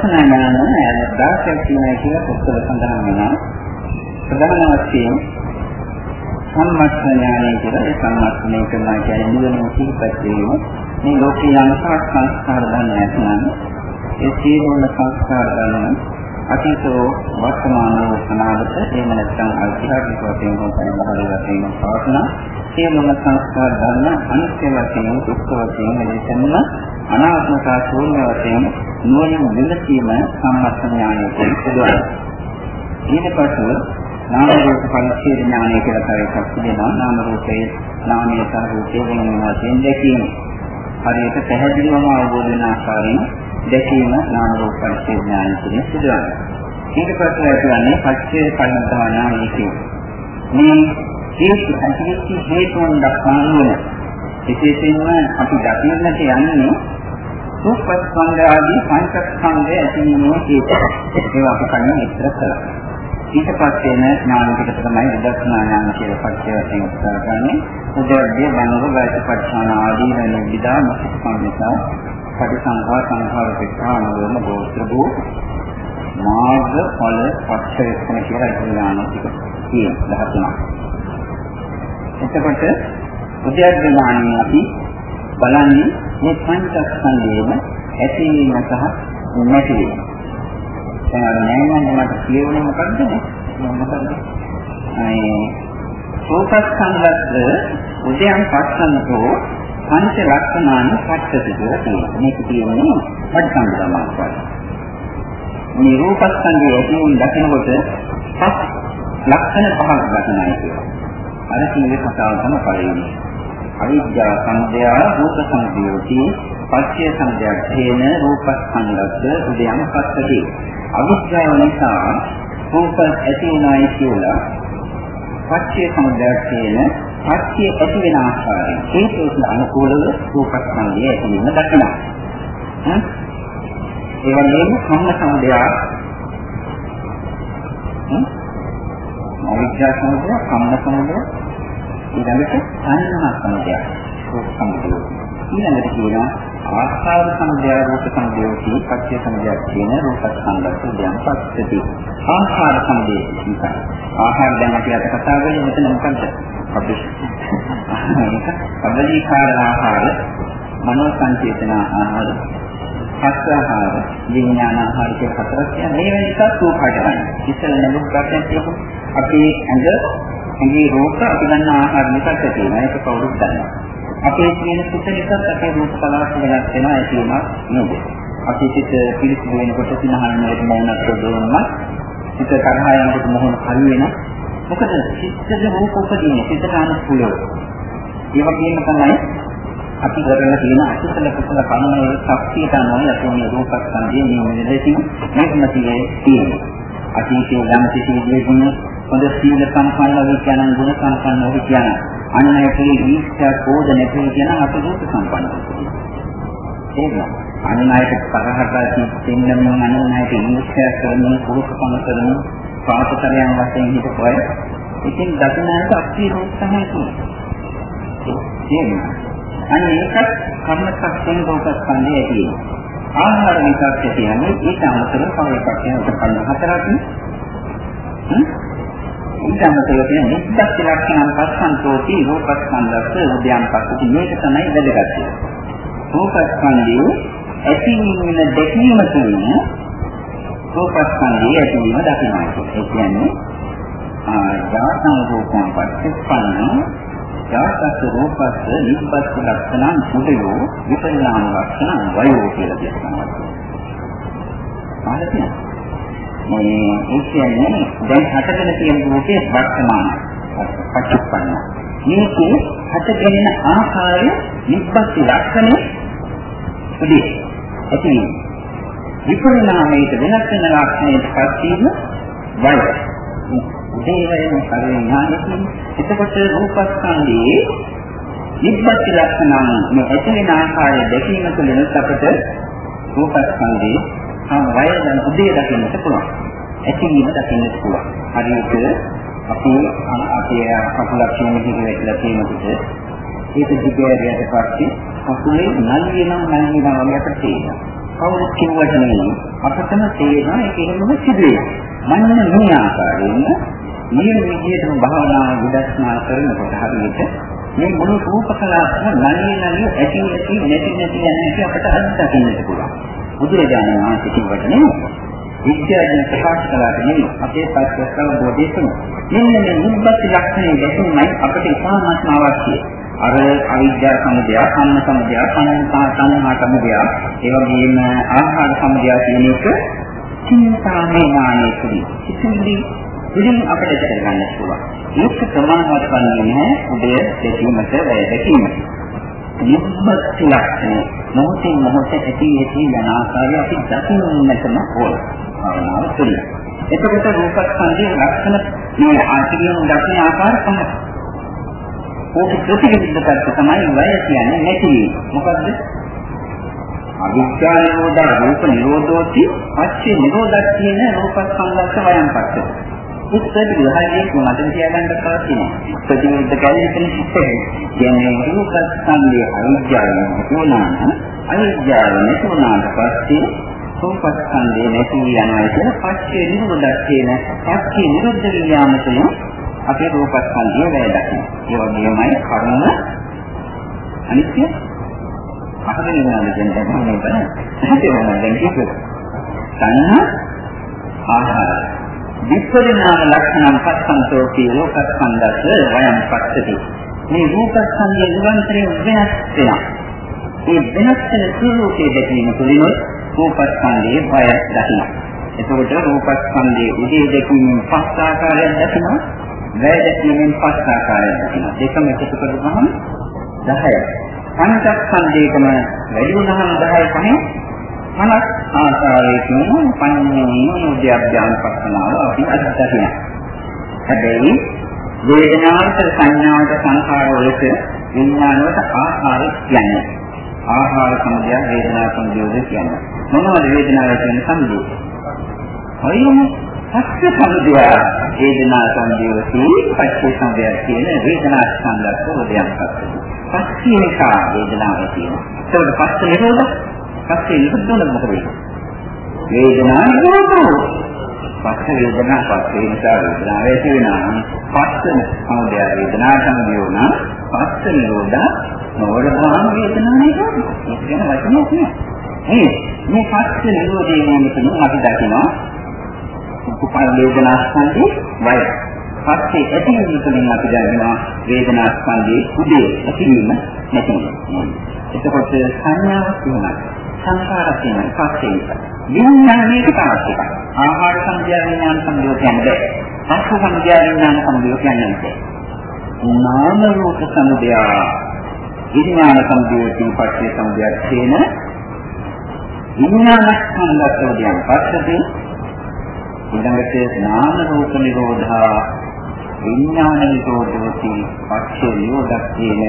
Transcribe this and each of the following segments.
විදර්ශනා ඥාන දාසයක් කියනවා කියලා පොත්වල සඳහන් වෙනවා. ප්‍රධාන වශයෙන් සම්මස්ඥානය කියලා ඒ සම්මස්ඥය කරනවා කියන්නේ නිවන සිහිපත් වීම. මේ ලෝකේ යම් සංස්කාර ධර්මයක් නම් ඒ සියලුම සංස්කාර ධර්ම අතීතෝ වර්තමානෝ අනාගත එහෙම නැත්නම් අයිතිහාසික වශයෙන් හෝ පරිබාහිර වශයෙන් පවතන සියලුම සංස්කාර ධර්ම අනිත්‍ය වශයෙන් දුක්ඛ වශයෙන් එලෙසම අනාත්මතා ශූන්‍ය වශයෙන් නුවණින් විමසීම සම්මත ඥානයෙන් සිදුවයි. ඊට පස්සේ නාම රූප පරිච්ඡේද ඥානය කියලා තව එකක් තිබෙනවා. නාම රූපයේ නාමයේ සහ රූපයේ වෙනම වශයෙන් දැකීම. හරියට පැහැදිලිවම අවබෝධ වෙන ආකාරයෙන් දැකීම නාම රූප පරිච්ඡේද ඥාන කියන සිදුවන. ඊට පස්සේ කියන්නේ පච්චේ පරිණතම ඥානය කියන්නේ. මේ හේතු අන්තිමට හේතුන් දක්වන විශේෂයෙන්ම අපි දකින්නට යන්නේ රූපස්කන්ධ ආදී පංචස්කන්ධය ඇතිවීමේ හේතු. ඒවා අපි කලින් විස්තර කළා. ඊට පස්සේ න ඥාන පිටක තමයි විදර්ශනා ඥාන කියලා පස්සේ වශයෙන් උත්සාහ කරන්නේ. උදේදී බණව වෛද්‍යපත්ඨාන ආදී වෙන විදා මොකක්ද පටිසංඛා සංඛාර පිටානවම ගෝත්‍ර වූ මාර්ග ඵල පක්ෂයන් කියලා ඉගෙනගන්න තියෙන 13. එතකොට උද්‍යඥාණන් අපි බලන්නේ මේ පංචස්කන්ධයේම ඇතිවීම සහ නැතිවීම. දැන් අර නෑනන්නේ මට කියවුනේ මොකද්ද? මොකද්ද? ඒ සෝපස්කන්ධත් උද්‍යම් පස්සනතෝ පංච ලක්ෂණානි පච්චති කියලා තියෙනවා. මේක කියන්නේ පටිසම්භාමාස්වාද. මේ රූපස්කන්ධය ඇතිවෙන දකිනකොට පස් ලක්ෂණ පහක් දකින්නයි කියනවා. අර කියන්නේ කතාව තමයි පළවෙනි. අවිද්‍යා සංදයා රූප සංදයෝති පච්චය සංදයක් තේන රූපස්කන්ධස්ස උදයන් පස්සති. අවිද්‍යාව නිසා රූප ඇති උනායි කියලා පච්චය සංදයක් තේන සත්‍ය ඇති වෙන ආකාරය හේතුවට අනුකූලව රූපස්කන්ධය ඇති වෙන දකිනවා. ඒ වගේම කම්ම සමුදය අවිද්‍යා සමුදය, කම්ම සමුදය, ඊළඟට සංඥා සමුදය, රූප සමුදය. ඊළඟට කියනවා ආස්කාර සමුදය, රූප සමුදය, පත්‍ය සමුදය කියන රූපස්කන්ධ සුදයන් පස්සති. ආස්කාර සමුදය නිසා ආහාර දැන් අපි අද කතා කරන්නේ මෙතන මොකක්ද? අපි අබලීකාර ආහාර, මනෝ සංචේතන ආහාර, පස්ස ආහාර, විඥාන ආහාර කියන හතරක් කියන්නේ මේ වෙන එකක් රූපකට ගන්න. ඉතින් නමුත් ප්‍රශ්නයක් කියපො අපි ඇඟ ඇඟේ රූප අපි ගන්න ආහාර නිසා තියෙනවා. ඒක කවුරුත් දන්නවා. අපේ තියෙන සිත නිසා අපේ රූප කලාවක් වෙනස් වෙනවා ඒ කියනවා නේද? අපි සිත පිළිසිදු වෙනකොට සිනහන වලට මොනක් දොනම සිත තරහා යනකොට මොහොන හරි වෙනවා. මොකද සිත්ද රූප උපදින්නේ සිතට අනුකූලව. ඒ වගේම තමයි අපි කරලා තියෙන අකුසල කුසල කර්මයේ ශක්තියට අනුව අපි මේ රූපස්කන්ධයේ නියම දෙලෙසින් මේකමතියේ තියෙනවා. අතීතයේ යම් කිසි විදිහකින් හොඳ සීල සම්පන්න වෙ කියන ගුණ සම්පන්න වෙ කියන අන්න ඒකේ ඊර්ෂ්‍යා කෝධ නැති කියන අප රූප සම්පන්න වෙනවා. අනිනායක තරහට තින්නමින් අනිනායක ඊර්ෂ්‍යා කරන කුරුකපන කරන පාපතරයන් වශයෙන් හිතපොය. ඉතින් දකින්නට අපි රූප තමයි තියෙන්නේ. අන්න ඒකත් කර්ම සත්‍යයෙන් රූපස්කන්ධය ඇති ආහාර විකල්ප කියන්නේ ඊට අමතරව තව එකක් වෙනවා කර්ම හතරක් ඊට අමතරව තියෙන නිස්සත් ලක්ෂණ පස්සන්තෝති රූපස්කන්ධස්ස උද්‍යම් පස්සති. මේක තමයි වැදගත්. රූපස්කන්ධයේ ඇතිවීම දැකීම තුළින් රූපස්කන්ධයේ ඇතිවීම දකිනවා. ඒ කියන්නේ ආයතන රූපං පස්සපන්න යාසස්ස රූපස්ස නිබ්බස්ස ලක්ෂණං මුදයෝ විපරිණාම ලක්ෂණං වයෝ කියලා කියනවා. ආලතිය. මේ ඒ කියන්නේ දැන් හටගෙන තියෙන රූපයේ වර්තමාන පච්චපන්න. මේකේ හටගෙන ආකාරය නිබ්බස්ස ලක්ෂණය උදී ඇති විපරිණාමයට වෙනස් වෙන ලක්ෂණයට පත් වීම වයෝ දේවයන් පරිඥානකින් එතකොට රූපස්කන්ධයේ නිබ්බති ලක්ෂණ මේ ඇතිවෙන ආකාරය දැකීම තුළින් අපට රූපස්කන්ධයේ සම වයයන් උදේ දකින්නට පුළුවන්. ඇතිවීම දකින්නට පුළුවන්. හරියට අපි අපේ කකුලක් කියන විදිහට වෙట్లా තියෙනකොට ඒක දිගෑරියට පස්සේ කකුලේ නල්ලිනම් නල්ලිනම් වගේ අපිට තේරෙනවා. කවුරුත් කිව්වට නෙවෙයි අපතම තේරෙනවා ඒක එහෙමම සිදුවේ. මන්න මේ ආකාරයෙන් මේ විදිහටම භාවනා විදර්ශනා කරනකොට හරියට මේ මුළු රූප කලාපම නලිය නලිය ඇති ඇති නැති නැති යන හැටි අපට අත්දකින්නට පුළුවන්. බුදුරජාණන් වහන්සේ කිව්වට නෙවෙයි. විද්‍යාඥ ප්‍රකාශ කළාට නෙවෙයි අපේ පස්වස්තව බෝධිය තුන. මෙන්න මේ නිබ්බත් ලක්ෂණය දැකීමයි අපට ඉතාමත්ම අවශ්‍යයි. අර අවිද්‍යා සමුදය, කම්ම සමුදය, සංඛා සංහා සමුදය, ඒ වගේම ආහාර සමුදය කියන එක චින්තාමය ඥානයේ තුලින් ඉතිරි ඉතින් අපිට කරගන්න පුළුවන්. මේක ප්‍රමාණවත් වන්නේ නැහැ උදය දෙකීමට වැය දෙකීමට. නිබ්බත් ලක්ෂණ මොහොතින් මොහොත ඇති ඇති යන ආකාරය අපි දකින්නටම ඕන. භාවනාව තුළ. එතකොට රූපස්කන්ධයේ ලක්ෂණ මේ ආචාර්යයන් දකින ආකාර තමයි. ඕක ප්‍රතිවිරුද්ධ පැත්ත තමයි වය කියන්නේ නැති. මොකද්ද? අවිද්‍යා නිරෝධ රූප නිරෝධෝති පස්සේ නිරෝධක් කියන රූපස්කන්ධස්ස වයන් පස්සේ. උත්තර විහාරයේ මතක තියාගන්න පවතිනවා. ප්‍රතිවිරුද්ධ කැලේතන සිත්තේ. කියන්නේ රූපස්කන්ධයේ අවිද්‍යාව නැතුණාම අවිද්‍යාව නැතුණාට පස්සේ රූපස්කන්ධය නැති යනවා කියන පස්සේ නිරෝධක් කියන පස්සේ නිරුද්ධ විඥාන තුන අපේ රූපස්කන්ධය වැය දකින්න. ඒ වගේමයි කර්ම අනිත්‍ය අහගෙන යනවා කියන එක තමයි බලන්න. නැති වෙනවා දැන් කිව්වද? සංඥා ආහාර විපරිණාම ලක්ෂණම් පස්සන්තෝ කී රූපස්කන්ධස වයම් පස්සති. මේ රූපස්කන්ධය නිරන්තරයෙන් වෙනස් වෙනවා. මේ වෙනස් වෙන ස්වરૂපයේ දැකීම තුළින් රූපස්කන්ධයේ බය දකින්න. එතකොට රූපස්කන්ධයේ උදේ දැකීමෙන් පස් ආකාරයක් දකිනවා. වැය දැකීමෙන් පස් ආකාරයක් දකිනවා. දෙකම එකතු කරගමු 10යි. පංචස්කන්ධයකම වැඩි වුණාම 10 පහෙන් 50 ආකාරයකින් පඤ්ඤේ උද්‍යප්ඥාන පස්සනාව අපි අත්දකිනවා. හැබැයි වේදනාවට සංඥාවට සංඛාර වලට විඥානවට ආහාර කියන්නේ. ආහාර සමුදය වේදනා සමුදයද කියන්නේ. මොනවද වේදනාව කියන සමුදය? හරියම පස්ස සමුදය වේදනා සමුදයති පස්ස සමුදය කියන වේදනා ස්කන්ධක උදයන් පස්ස. පස්සේ එක වේදනාව තියෙනවා. ඒකට පස්ස නිරෝධ පස්සේ නිරුද්ධ මොකද වෙන්නේ? වේදනා නිරෝධ. පස්ස වේදනා පස්සේ නිසා වේදනාව ඇති වෙනවා. පස්ස සමුදය වේදනා සමුදය වුණා. පස්ස නිරෝධ නවරදාන වේදනා නිරෝධ. ඒක ගැන වචනයක් නෑ. මේ මේ පස්ස නිරෝධය නැමෙතන අපි දකිනවා උපපාද වේදනා ස්කන්ධේ වය. පස්සේ ඇති වීම තුළින් අපි දන්නවා වේදනා ස්කන්ධේ උදේ ඇතිවීම නැතිවීම. එතකොට සංඥාවක් තියෙනවා. සංකාරයක් තියෙනවා පස්සේ එක. විඥානයක තාක් එකක්. ආහාර සංඥා විඥාන සම්බන්ධව කියන්නේ. පස්ස සංඥා විඥාන සම්බන්ධව කියන්නේ. නාම රූප සමුදය විඥාන සම්බන්ධයෙන් පස්සේ සමුදයක් කියන විඥානස්කන්ධයෙන් පස්සේ ඊළඟට නාම රූප නිරෝධා විඥාන නිරෝධෝති පස්සේ නිරෝධක් කියන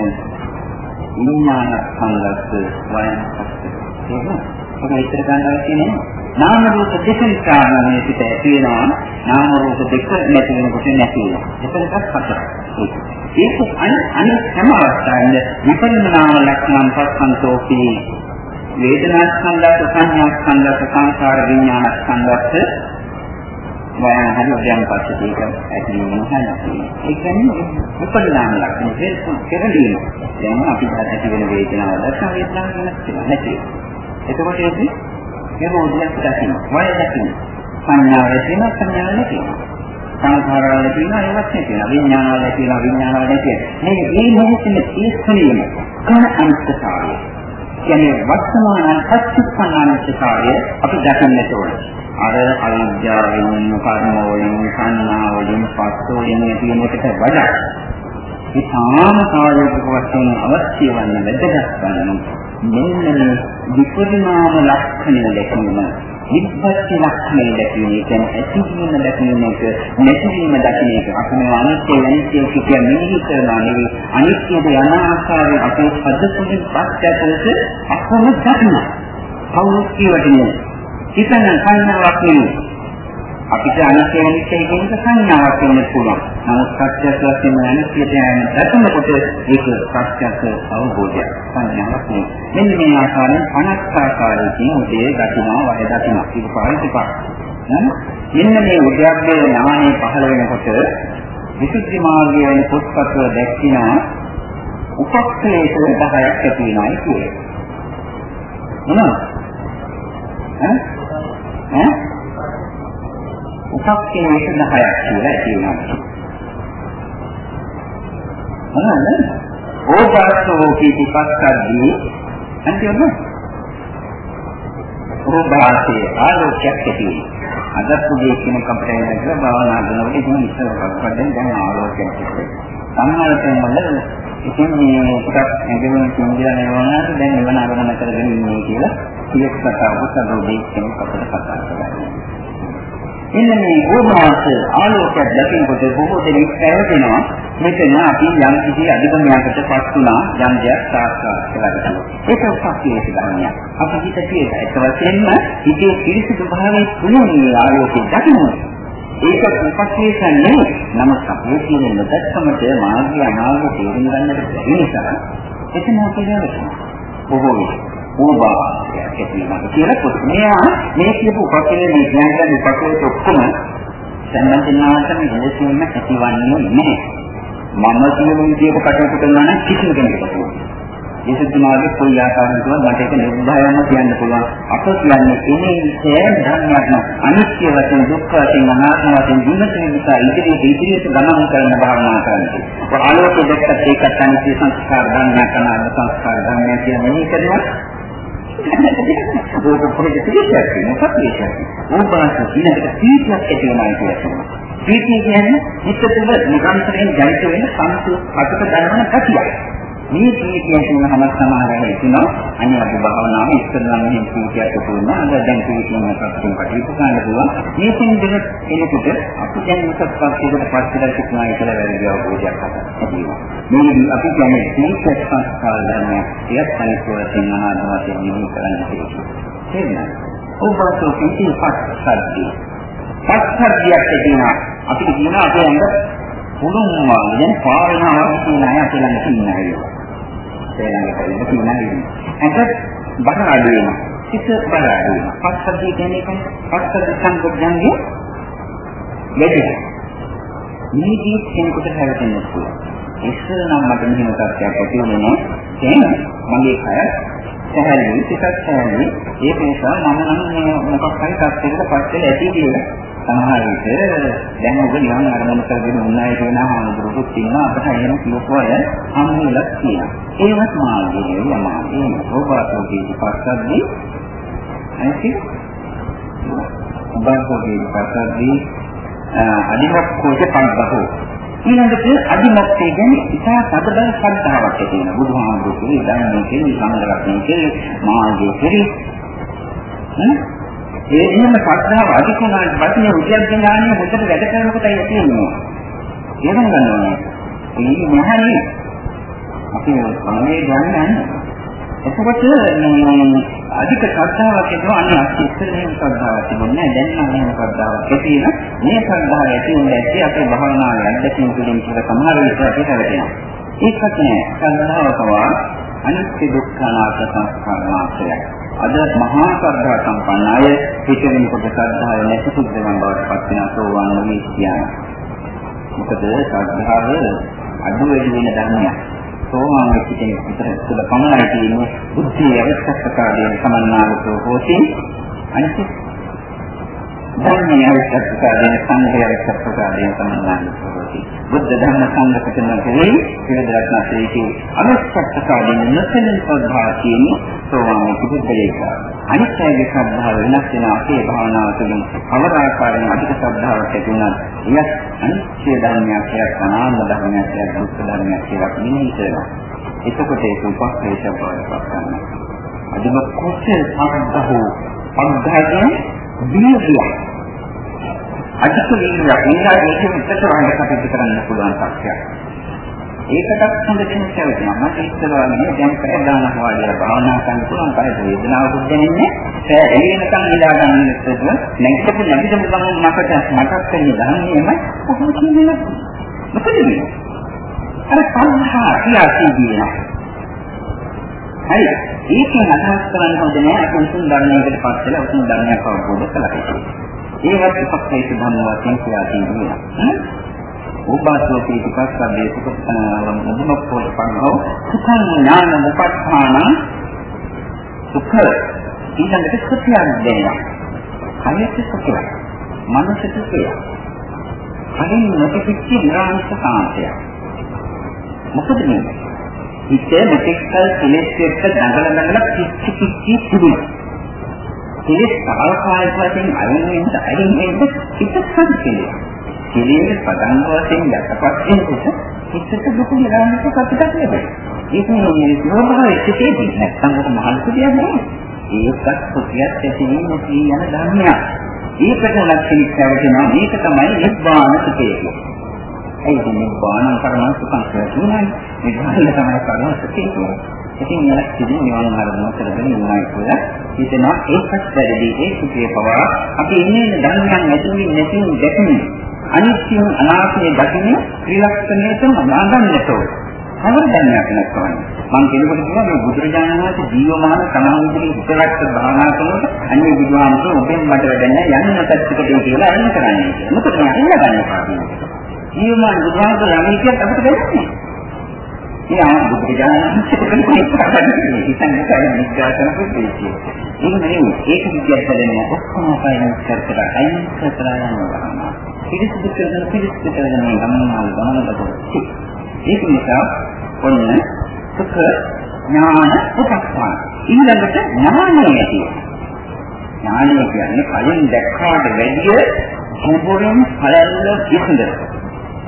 විඥානස්කන්ධස්ස වයන් පස්සේ. ඒක ඉතර ගන්න අවශ්‍ය නැහැ නාම රූප දෙක නිසා මේ පිට ඇති වෙනවා. නාම රූප දෙක නැති වෙනකොට නැති වෙනවා. එතනකත් හතරක්. ඒක අනිත් හැම අවස්ථාවෙම විපරිණාම ලක්ෂණ පස්සන්තෝපි වේදනා ස්කන්ධක සංඥා ස්කන්ධක සංකාර විඥාන ස්කන්ධක වයන් හරියටම පස්සේ ඒක ඇති වෙන හැටි. ඒ කියන්නේ උපරිණාම ලක්ෂණ හේතු කෙරෙන්නේ. දැන් අපි ඇති වෙන වේදනාව දැක්ක වේදනාව වෙනස් නැති. එතකොට ඒක නිරෝධයක් දකින්න. වය දකින්න. සංඥාව තියෙන සංඥාව නැති. සංඛාරවල තියෙන ඒවත් නැති වෙනවා. විඥානවල තියෙන විඥානවල නැති වෙනවා. මේ මේ මොහොතේ ඒ ස්වභාවය කන අනිත්‍යතාවය. කියන්නේ වර්තමාන පච්චුප්පන්නානිත්‍යතාවය අපි දකින්නට ඕනේ. අර අවිද්‍යාවෙන් කර්ම වලින් සංනා වලින් පස්ස වලින් තියෙන එකට වඩා මේ තාම කායික වශයෙන් අවශ්‍ය වන වැදගත් වන මෙන්න මේ විපරිණාම ලක්ෂණ දැකීම විපත්ති ලක්ෂණ දැකීම කියන්නේ ඇතිවීම දැකීම එක නැතිවීම දැකීම එක. අපි මේ අනිත්‍ය අනිත්‍ය කියන මෙහි කරනවා නෙවෙයි. අනිත්‍යද යන ආකාරය අපේ පදතුලින් පස්සට අපම දකින්න කවුරුත් කියවන්නේ ඉතින් සංඥාවක් නෙවෙයි අපිට අනිත්‍ය අනිත්‍ය කියන සංඥාවක් වෙන්න පුළුවන් නමුත් ප්‍රත්‍යක්ෂ වශයෙන් අනිත්‍යයට යන දකින්න කොට ඒක ප්‍රත්‍යක්ෂ අවබෝධයක් සංඥාවක් නේ. මෙන්න මේ ආකාරයෙන් අනත් ආකාරයකින් උදේ දකිනවා වය දකිනවා. ඒක පාරිතිපා. මෙන්න මේ උද්‍යප්පේ ඥානෙ පහළ වෙනකොට විසුද්ධි මාර්ගය වෙන පොත්පත්වල දැක්කිනා උපක්ෂේප 10ක් ඇති වෙනයි කියන්නේ. මොනවද? ඈ? ඈ? උපක්ෂේප 10ක් කියලා කියනවා. මොනවද? ඕපාසෝ කීටි පස්සද්දී අන්තිමද? ඕපාසේ ආලෝකයක් ඇති අදත් පුදේ කියන කම්පියුටර් එකක භාවනා කරනකොට ඉතින් ඉස්සර වඩෙන් දැන් ආලෝකයක් ඇති සම්මානයෙන් වල ඉතින් මේ ටිකක් ඇඟෙන කින්දියා නේවනාට දැන් එවන අරමුණ කරගෙන ඉන්නේ කියලා කීයක් කතාවක් සදෝදී කියන කපට කතා කරන්නේ මෙන්න මේ ඕමාස ආලෝකයක් දකිනකොට බොහෝ දෙනෙක් පැවතෙනවා මෙතන අපි යම් කිසි අධිගමයකට පත් වුණා යම් දෙයක් සාක්ෂාත් කරගන්න. ඒක සත්‍යයේ ධර්මයක්. අපි හිතේ ඒක වශයෙන්ම ඉතේ පිරිසිදු භාවයේ තුනේ ආලෝකය දකිනවා. ඒක උපක්ෂේෂන්නේ නමුත් අපේ තියෙන නොදැක්කමට මාර්ගය අමාරු තේරුම් ගන්නට බැරි නිසා එතන අපේ බොහෝ විට ඕභාවයක් ඇතිවෙනවා කියලා පොත්. මේවා මේ කියපු උපකරණ මේ ඥානයන් උපකරණ ඔක්කොම සම්මතනාටම ඉලෙසින්ම ඇතිවන්නේ නැහැ. මම කියන විදිහට කටයුතු කරනවා නම් කිසිම කෙනෙකුට විසුද්ධි මාර්ගයේ කොයි ආකාරයකද මට ඒක නිර්භයම කියන්න පුළුවන්. අප කියන්නේ එනේ සෑම ධර්මයක්ම අනිත්‍ය වශයෙන් දුක්ඛ වශයෙන් අනාත්ම වශයෙන් ජීවිතේ නිසා ඉදිරියට ඉදිරියට ගමන් කරන භාවනා කරන්නේ. ඔය ආලෝක දෙකත් ඒකත් අනිත්‍ය සංස්කාර ධර්මයක් අනාත්ම සංස්කාර ධර්මයක් කියන්නේ කරනවා. ඒක පොඩි පිළිච්චයක් මොකක්ද ඒක? ඕපාස දිනකට පීතියක් ඇති වෙනවා කියන්නේ. පීතිය කියන්නේ හිත තුළ නිරන්තරයෙන් ජනිත වෙන සම්පූර්ණ අතක දැනන කතියක්. මේ කීකිය කියන හැම සමාරය හිතනවා අනේ අපි භාවනාව ඉස්සරහම මේ කීකියක් තුනම අද දැන් කීකියම කටයුතු කටයුතු කරන්න පුළුවන්. මේ සින්දර එනකොට අපි දැන් මොකක්ද පස්සේකට පස්සේට තිබුණා කියලා වැරදි අවබෝධයක් හදනවා මේ අපි කියන්නේ කීකියක් සංස්කාර ධර්මයක් එයත් අනිත්‍යයෙන් අනාත්මයෙන් නිවි කරන්න තියෙනවා ඔබට කීකිය පස්සද්දී පස්සද්දියක් කියනවා අපිට කියනවා අපේ අංග පුළුවන් වගේ පාරණාවක් කියන අය අපේ ළඟ ඉන්න අය. ශ්‍රී ලංකාවේ තියෙනවා. ඒකත් බර අඩු වෙනවා. සිත බර අඩු වෙනවා. පස්සද්ධිය කියන්නේ පස්සද්ධ සංගොඥන්නේ වැඩි. මේ ජීවිත කෙනෙකුට හැරෙන්න පුළුවන්. ඉස්සර නම් මට මෙහෙම තත්ත්වයක් ඇති වුණේ නැහැ. මගේ කය සැහැල්ලුයි, සිතත් සැහැල්ලුයි. ඒක නිසා මම නම් මොකක් හරි තත්ත්වයකට පත් වෙලා ඇති කියලා. සමහර විට දැන් ඔබ නිවන් අරමුණු කරගෙන උන්නාය කියන ආනන්දරුත් ඉන්නවා අපට එහෙම කියපුවය හම්බුලක් තියෙනවා. ඒවත් මාර්ගයේ යමාගේ ඕපාසෝකී පස්සද්දී අයිති බාහෝගේ පස්සද්දී අදිමොක්කෝච පන්බහෝ ඊළඟට අදිමොක්කේ කියන්නේ ඉතා සබදල් ශ්‍රද්ධාවක් ඇති වෙන බුදුහාමුදුරුවෝ ධර්මයේ කියන සංගරත්නයේ මාර්ගයේ කෙරේ ඒ එහෙම ශ්‍රද්ධාව අධික වුණාට පස්සේ උද්‍යප්ප ඥානය හොඳට වැඩ කරනකොටයි ඇති වෙන්නේ. ඒකම ගන්නවා. මේ මහන්නේ අපි සමේ ගන්න එතකොට මේ අධික ශ්‍රද්ධාවක් එනවා අන්න අත් ඉස්සර මේ ශ්‍රද්ධාවක් තිබුණේ නැහැ. දැන් නම් මේ ශ්‍රද්ධාවක් ඇති වෙන මේ ශ්‍රද්ධාව ඇති වෙන්නේ ඇත්තේ අපේ භාවනාවේ අත්දැකීම් තුළින් කියලා සමහර විට අපි කරගෙනවා ඒකත් නෑ. ශ්‍රද්ධාව තමයි අනිත්‍ය දුක්ඛ අනාත්ම සංස්කාර මාත්‍රයක්. අද මහා ශ්‍රද්ධා සම්පන්න අය පිටින් කොට ශ්‍රද්ධාව නැති සුද්ධවන් බවට පත් වෙන සෝවාන් වී කියන. මොකද ශ්‍රද්ධාව අඩු වැඩි වෙන ධර්මයක්. සෝවාන් වෙච්ච කෙනෙක් විතර සුද පමණයි තියෙන්නේ බුද්ධිය අවශ්‍යතාවයෙන් සමන්නාලතෝ හෝති. අනිත් ධර්මයේ අවශ්‍යතාවයෙන් සංඝයේ අවශ්‍යතාවයෙන් සමන්නාලතෝ හෝති බුද්ධ ධර්ම සංඝ ප්‍රතිමකේ පිළිදරත්න ශ්‍රේකේ අනුස්සක්තාවයෙන් නොසෙලෙන සද්ධා කියන්නේ සෝවාන් පුද්ගලයෙක්. අනිත්‍යයේ ශ්‍රද්ධාව වෙනස් වෙන අපේ භාවනාව තුළින් කවර ආකාරයෙන් අධික ශ්‍රද්ධාවක් ඇති වුණත් එයත් අනිත්‍ය ධර්මයක් කියලා අනාත්ම ධර්මයක් කියලා දුක්ඛ ධර්මයක් කියලා මෙනෙහි කරනවා. එතකොට ඒක උපක්‍රේෂ බවට පත් කරනවා. අදිම කුසල සම්බහෝ පග්ඝයෙන් දීර්ඝය අධික වීර්යයක් නිසා මේක විතර වහන්න කටයුතු කරන්න පුළුවන් තත්ත්වයක්. ඒකටත් හොඳ කෙනෙක් ලැබෙනවා. මට ඉස්සරවා නේ දැන් පැය දානක් වාඩිලා භාවනා කරන්න පුළුවන් කාය වේදනාවක් දැනෙන්නේ. ඒ එළිනකන් ඉඳා ගන්න ඉස්සෙල්ලා නැගිටපු නැගිටපු ගමන් මකට මතක් වෙන්නේ ධර්මයේම කොහොමද කියන්නේ? මොකද මේ? අර සංහා ක්‍රියාශීලී වෙනවා. හරි. ඒකෙන් අදහස් කරන්න හොඳ නෑ අපි උතුම් ධර්මයකට පත් වෙලා උතුම් ධර්මයක් අවබෝධ කළා. ඒවත් උපක්‍රේෂ ධර්ම වශයෙන් ක්‍රියාශීලී වෙනවා. උපාසෝ පිටිපස්සබ්බේ සුඛසනාවම් මුදුමප්පෝ පංගෝ සුඛං ඥාන මුපත්ථාන සුඛ ඊළඟට සුඛයක් දෙනවා. කයට සුඛයක්. මනසට සුඛයක්. කලින් නොතිච්ච නිරාංශ කාන්තයක්. මොකද මේ? හිත මෙතෙක්කල් කෙලෙස් එක්ක දඟල දඟල කිච්චි කිච්චි තිබුණා. කෙලෙස් සාල්කායික වශයෙන් අයින් වෙන්න අයින් වෙන්න හිත සංකේතය. කෙලෙස් පදංග වශයෙන් යටපත් වෙනකොට හිතට දුක නිරාංශ කපිටක් ලැබෙනවා. ඒක මේ ස්වභාවයේ සිටේදී නැත්නම් ඔක මහන්සි දෙයක් නෙවෙයි. ඒකත් සුඛයක් ඇතිවීම කියන ධර්මයක්. ඒකට ලක්ෂණික කරගෙනවා මේක තමයි නිබ්බාන සුඛය කියන්නේ. ඒක නිබ්බාන කරන සුඛං කියනවා. නිබ්බාන තමයි කරන සුඛය කියන්නේ. ඉතින් මේක කිසි නිවන හරම කරගෙන ඉන්නවා කියලා හිතනවා ඒකත් වැරදි ඒ සුඛය පවා අපි ඉන්නේ ධර්මයන් ඇතුලින් නැතිව දැකීම අනිත්‍ය අනාත්මය දකින්න ත්‍රිලක්ෂණයට මනාගන්නට ඕනේ. කවර දැනයක් නැත්නම් මම කෙනෙකුට කියනවා මේ බුදුරජාණන් වහන්සේ ජීවමාන සමාධියේ උපලක්ෂ භාවනා කරනකොට අන්නේ බුදුහාමුදුරුවෝ ඔබෙන් මට වැඩන්නේ යන්න පැත්තකට කියලා අරන් කරන්නේ කියලා. මොකද මම අල්ල ගන්න පාඩිය. ජීවමාන බුදුහාමුදුරුවෝ යන්නේ කියත් අපිට දෙන්නේ. ඉතින් බුදුරජාණන් වහන්සේ හිතන්නේ කයි නිග්‍රහන කුදේශය. ඒක නෙවෙයි ඒක විද්‍යාව දෙන්නේ ඔක්කොම කයින් කරතර අයින් කරතර යනවා. පිළිසිදු කරන පිළිසිදු කරන ගමන ගමනකට ඒක නිසා ඔන්න සුඛ ඥාන උපස්ථාන. ඊළඟට ඥානය ඇති. ඥානය කියන්නේ කලින් දැක්කාට වැඩිය සම්පූර්ණ ඵලල්ල විසඳන.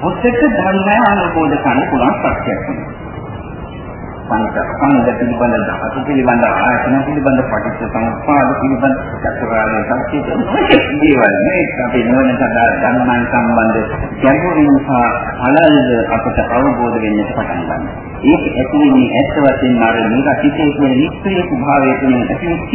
ඔතෙක ධර්මය අනුබෝධ කරන්න පුළුවන් සත්‍යයක්. පංචස්කන්ධ පිළිබඳ ධාතු පිළිබඳ ආයතන පිළිබඳ පටිච්ච සමුප්පාද පිළිබඳ චතුරාර්ය සත්‍ය දේවල් මේ අපි නොවන සදා ධර්මයන් සම්බන්ධ ගැඹුරින් සහ අලල්ද අපට අවබෝධ වෙන්නට පටන් ගන්නවා. ඒක ඇතුළේ ඇත්ත වශයෙන්ම අර මේක හිතේ කියන නිෂ්ක්‍රීය ස්වභාවය තුළින් ඇතිවෙච්ච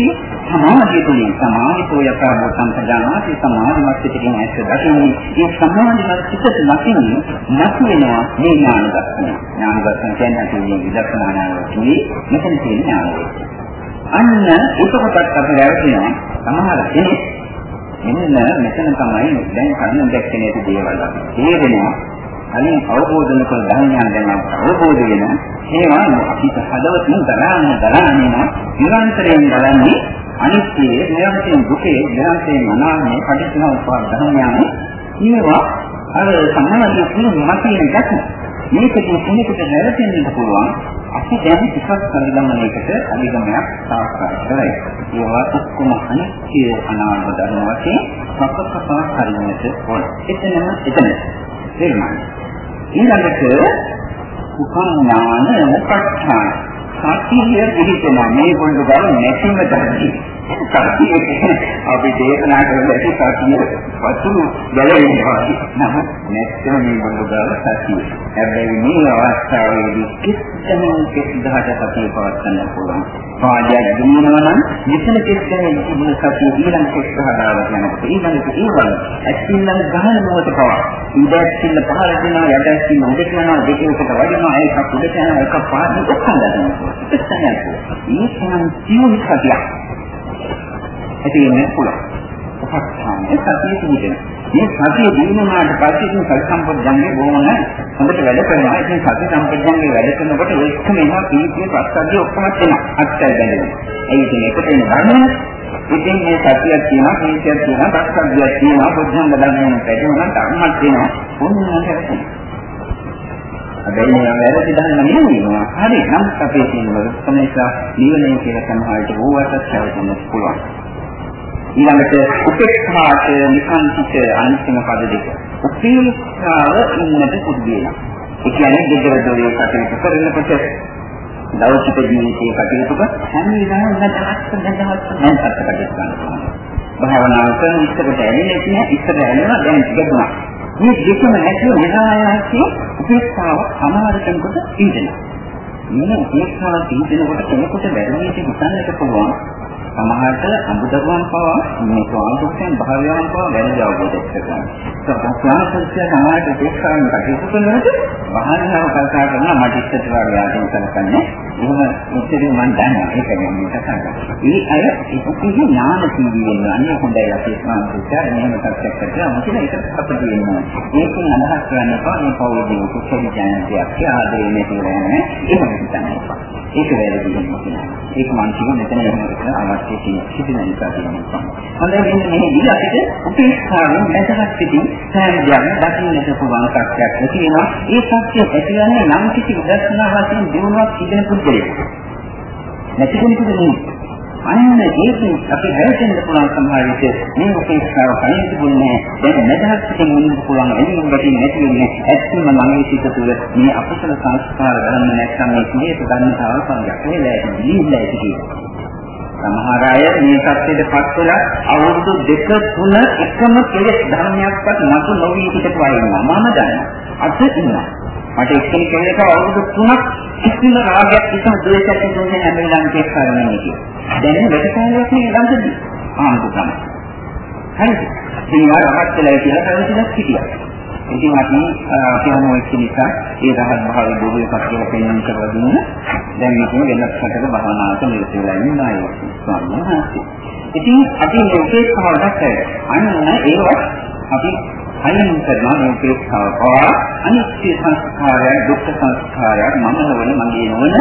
සමාධිය තුළින් සමාධිතෝ යකාබෝ සම්පජානාති සමාධිමත් පිටින් ඇත්ත දකින්නේ ඒ සමාධිමත් පිටත නැතිනේ නැතිවෙනවා මේ ඥාන දර්ශනය. ඥාන දර්ශන කියන්නේ අපි විදර්ශනා ඥානවලදී මෙතන තියෙන ඥානය. අන්න ඒකකටත් අපි ලැබෙනවා සමහර කෙනෙක් එන්න මෙතන තමයි දැන් කන්න දැක්කේ නැති දේවල් අපි තේරෙනවා කලින් අවබෝධන කළ ධර්මයන් දැන් අවබෝධ වෙන ඒවා අපිට හදවතින් දරාගෙන දරාගෙන නිරන්තරයෙන් බලන්නේ අනිත්‍යයේ නිරන්තරයෙන් දුකේ නිරන්තරයෙන් අනාත්මයේ පටිච්චසමුප්පාද ධර්මයන් මේවා අර සම්මානීය කියන මතියෙන් දැක්ක මේකදී කෙනෙකුට නැරෙන්න පුළුවන් අපි දැන් ටිකක් පරිගමනයකට අධිගමනයක් සාකච්ඡා කරයි. ඒවා ඔක්කොම අනිත්‍ය අනාත්ම ධර්ම වශයෙන් සකසපා හරිනට ඕන. එතනම එතන. තේරුණාද? ඊළඟට උපඥාන උපස්ථාන. සතිය පිළිතන මේ පොළොව ගාව නැතිම තමයි සතිය අපි දේශනා කරලා ඇති සතිය වතුරු ගැලවෙනවා. නම නැත්නම් මේ පොළොව ගාව සතිය හැබැයි මේ අවස්ථාවේදී කිසිම කිසිදාට සතිය පවත්වන්න පුළුවන්. පාඩයක් දුන්නා නම් මෙතන කිසිම තිබුණ සතිය ඊළඟ කෙස්හදාව යනකොට ඊළඟට ඊවල ඇස්සිල්ලන් ගහන මොහොත පවා. ඉඳැස්සිල්ල පහළ දෙනවා යටැස්සිල්ල උඩට යනවා දෙකකට වදිනවා ඒකක් උඩට යනවා එකක් පාඩි ඔක්කොම ගන්නවා ඉස්සනක්. මේ නම් සියුම් සතියක්. ඇති වෙන්න පුළුවන්. උපස්ථානයේ සතිය තුනේ. මේ සතිය දිනුනාට පස්සේ ඉතින් සති සම්පජන්ගේ බොහොම හොඳට වැඩ කරනවා. ඉතින් සති සම්පජන්ගේ වැඩ කරනකොට ඔක්කොම එනවා කීකේ පස්සද්ධිය ඔක්කොම එනවා. අත්‍යය බැඳෙනවා. ඒ ඉතින් එකට එන ධර්මය ඉතින් මේ සතියක් තියෙනවා, කීකයක් තියෙනවා, පස්සද්ධියක් තියෙනවා, බුද්ධංග ධර්මයෙන් පැටවෙනවා, ධර්මයක් තියෙනවා. ඕනෑම කරන්නේ. හැබැයි මේ වැරදි දහන්න නෙමෙයි. හරි. නම් අපේ තියෙන වස්තුම නිසා නිවනේ කියලා සමහරට ඕවට සැලකෙන්න පුළුවන්. ඊළඟට උපේක්ෂාට නිකාන්තික අන්තිම පද දෙක. උපේක්ෂාව ඉන්නට පුදු වෙනවා. ඒ කියන්නේ දෙදර දොරේ කටයුතු කරනකොට දවසික ජීවිතයේ කටයුතු කර හැම වෙලාවෙම නැදහස් නැදහස් නැදහස් කටයුතු කරනවා. භාවනාව කරන ඉස්සරට ඇලෙන්නේ නැහැ ඉස්සර ඇලෙනවා දැන් තිබුණා. මේ දෙකම නැතුව විනායකයේ උපේක්ෂාව සමහර කෙනෙකුට ඉඳිනවා. මේ උපේක්ෂාව ඉඳිනකොට කෙනෙකුට බැරිවිට හිතන්නට පුළුවන් සමහරට අමුදරුවන් පවා මේ ස්වාමීන් භාවයන් පවා වැරදි අවබෝධ කරගන්නවා. ස්වාමීන් සමහරට උපේක්ෂාවෙන් කටයුතු කරනකොට වහනව කල්පනා කරනවා මට ඉස්සරට වගේ ආදින් කරකන්නේ. එහෙම මුත්‍තරේ මම දන්නවා ඒක මම කතා කරනවා. මේ අය ඒකේ ඥාන කීවියෙන් අනේ හොඳයි අපි ස්වාමීන් මෙහෙම තත්ත්වයක් කරලා මොකද ඒක අපිට වෙනවා. ඒකෙන් අදහස් කරන්න එපා මේ පෞද්ගලික කුසල ඥානයක් ආදරේ කියලා නෑ. එහෙම හිතන්න. ඒක වැරදි වෙනවා. ඒක මම කියන මෙතන එහෙම අවශ්‍ය තියෙන කිසිම නිසා තියෙනවා. හොඳයි මෙන්න මේදී අපිට උපේක්ෂාවෙන් මැදහත් පිටින් සෑම දකින්නට පුළුවන් කක්යක් තියෙනවා. ඒ සත්‍ය ඇතිවන්නේ නම් කිසි විදර්ශනාවකින් දිනුවක් ඉගෙන පුද්ගලයෙක්. නැති කෙනෙකුට නෙවෙයි. අන්න ඒකෙන් අපි හැරෙන්න පුළුවන් සමහර විට මේ උපේක්ෂාව කලින් තිබුණේ දැන් මෙදහස් පිටින් ඉන්න පුළුවන් එළියෙන් ගැටි නැති වෙන්නේ ඇත්තම මගේ සිත තුළ මේ අපසල සංස්කාර ගන්න නැත්නම් මේ සිහියට ගන්න තාවකයක් වෙලා ඉන්නේ නැහැ සමහර අය මේ සත්‍යයට පත් වෙලා අවුරුදු දෙක තුන එකම කෙලෙස් ධර්මයක්වත් මතු නොවී හිටපු අය ඉන්නවා මම දන්නවා අද ඉන්නවා මට එක්කෙනෙක් කෙනෙක් අවුරුදු 3ක් කිසිම රාගයක් කිසිම ද්වේෂයක් නැතුව හැම වෙලාවෙම චෙක් කරන්නේ නැහැ. දැන් වැඩ කාලයක් නේ ළඟදී. ආන්තු තමයි. හරිද? ඉතින් ආ රහත් වෙලා කියලා කවදාවත් හිටියා. ඉතින් අපි අපි හමු එක්ක නිසා ඒ රහත් භාවය බොහෝ එකක් කියලා පෙන්වන්න කරලා දුන්න. දැන් මේක වෙනත් රටක භාවනාවට නිරත වෙලා ඉන්න අය ස්වාමීන් වහන්සේ. ඉතින් අපි මේ උපේක්ෂාවට අන්න ඒවත් අපි කලින් කරනවා මේ උපේක්ෂාව පවා. අනිත්‍ය සංස්කාරය දුක්ඛ සංස්කාරය මම නොවන මගේ නොවන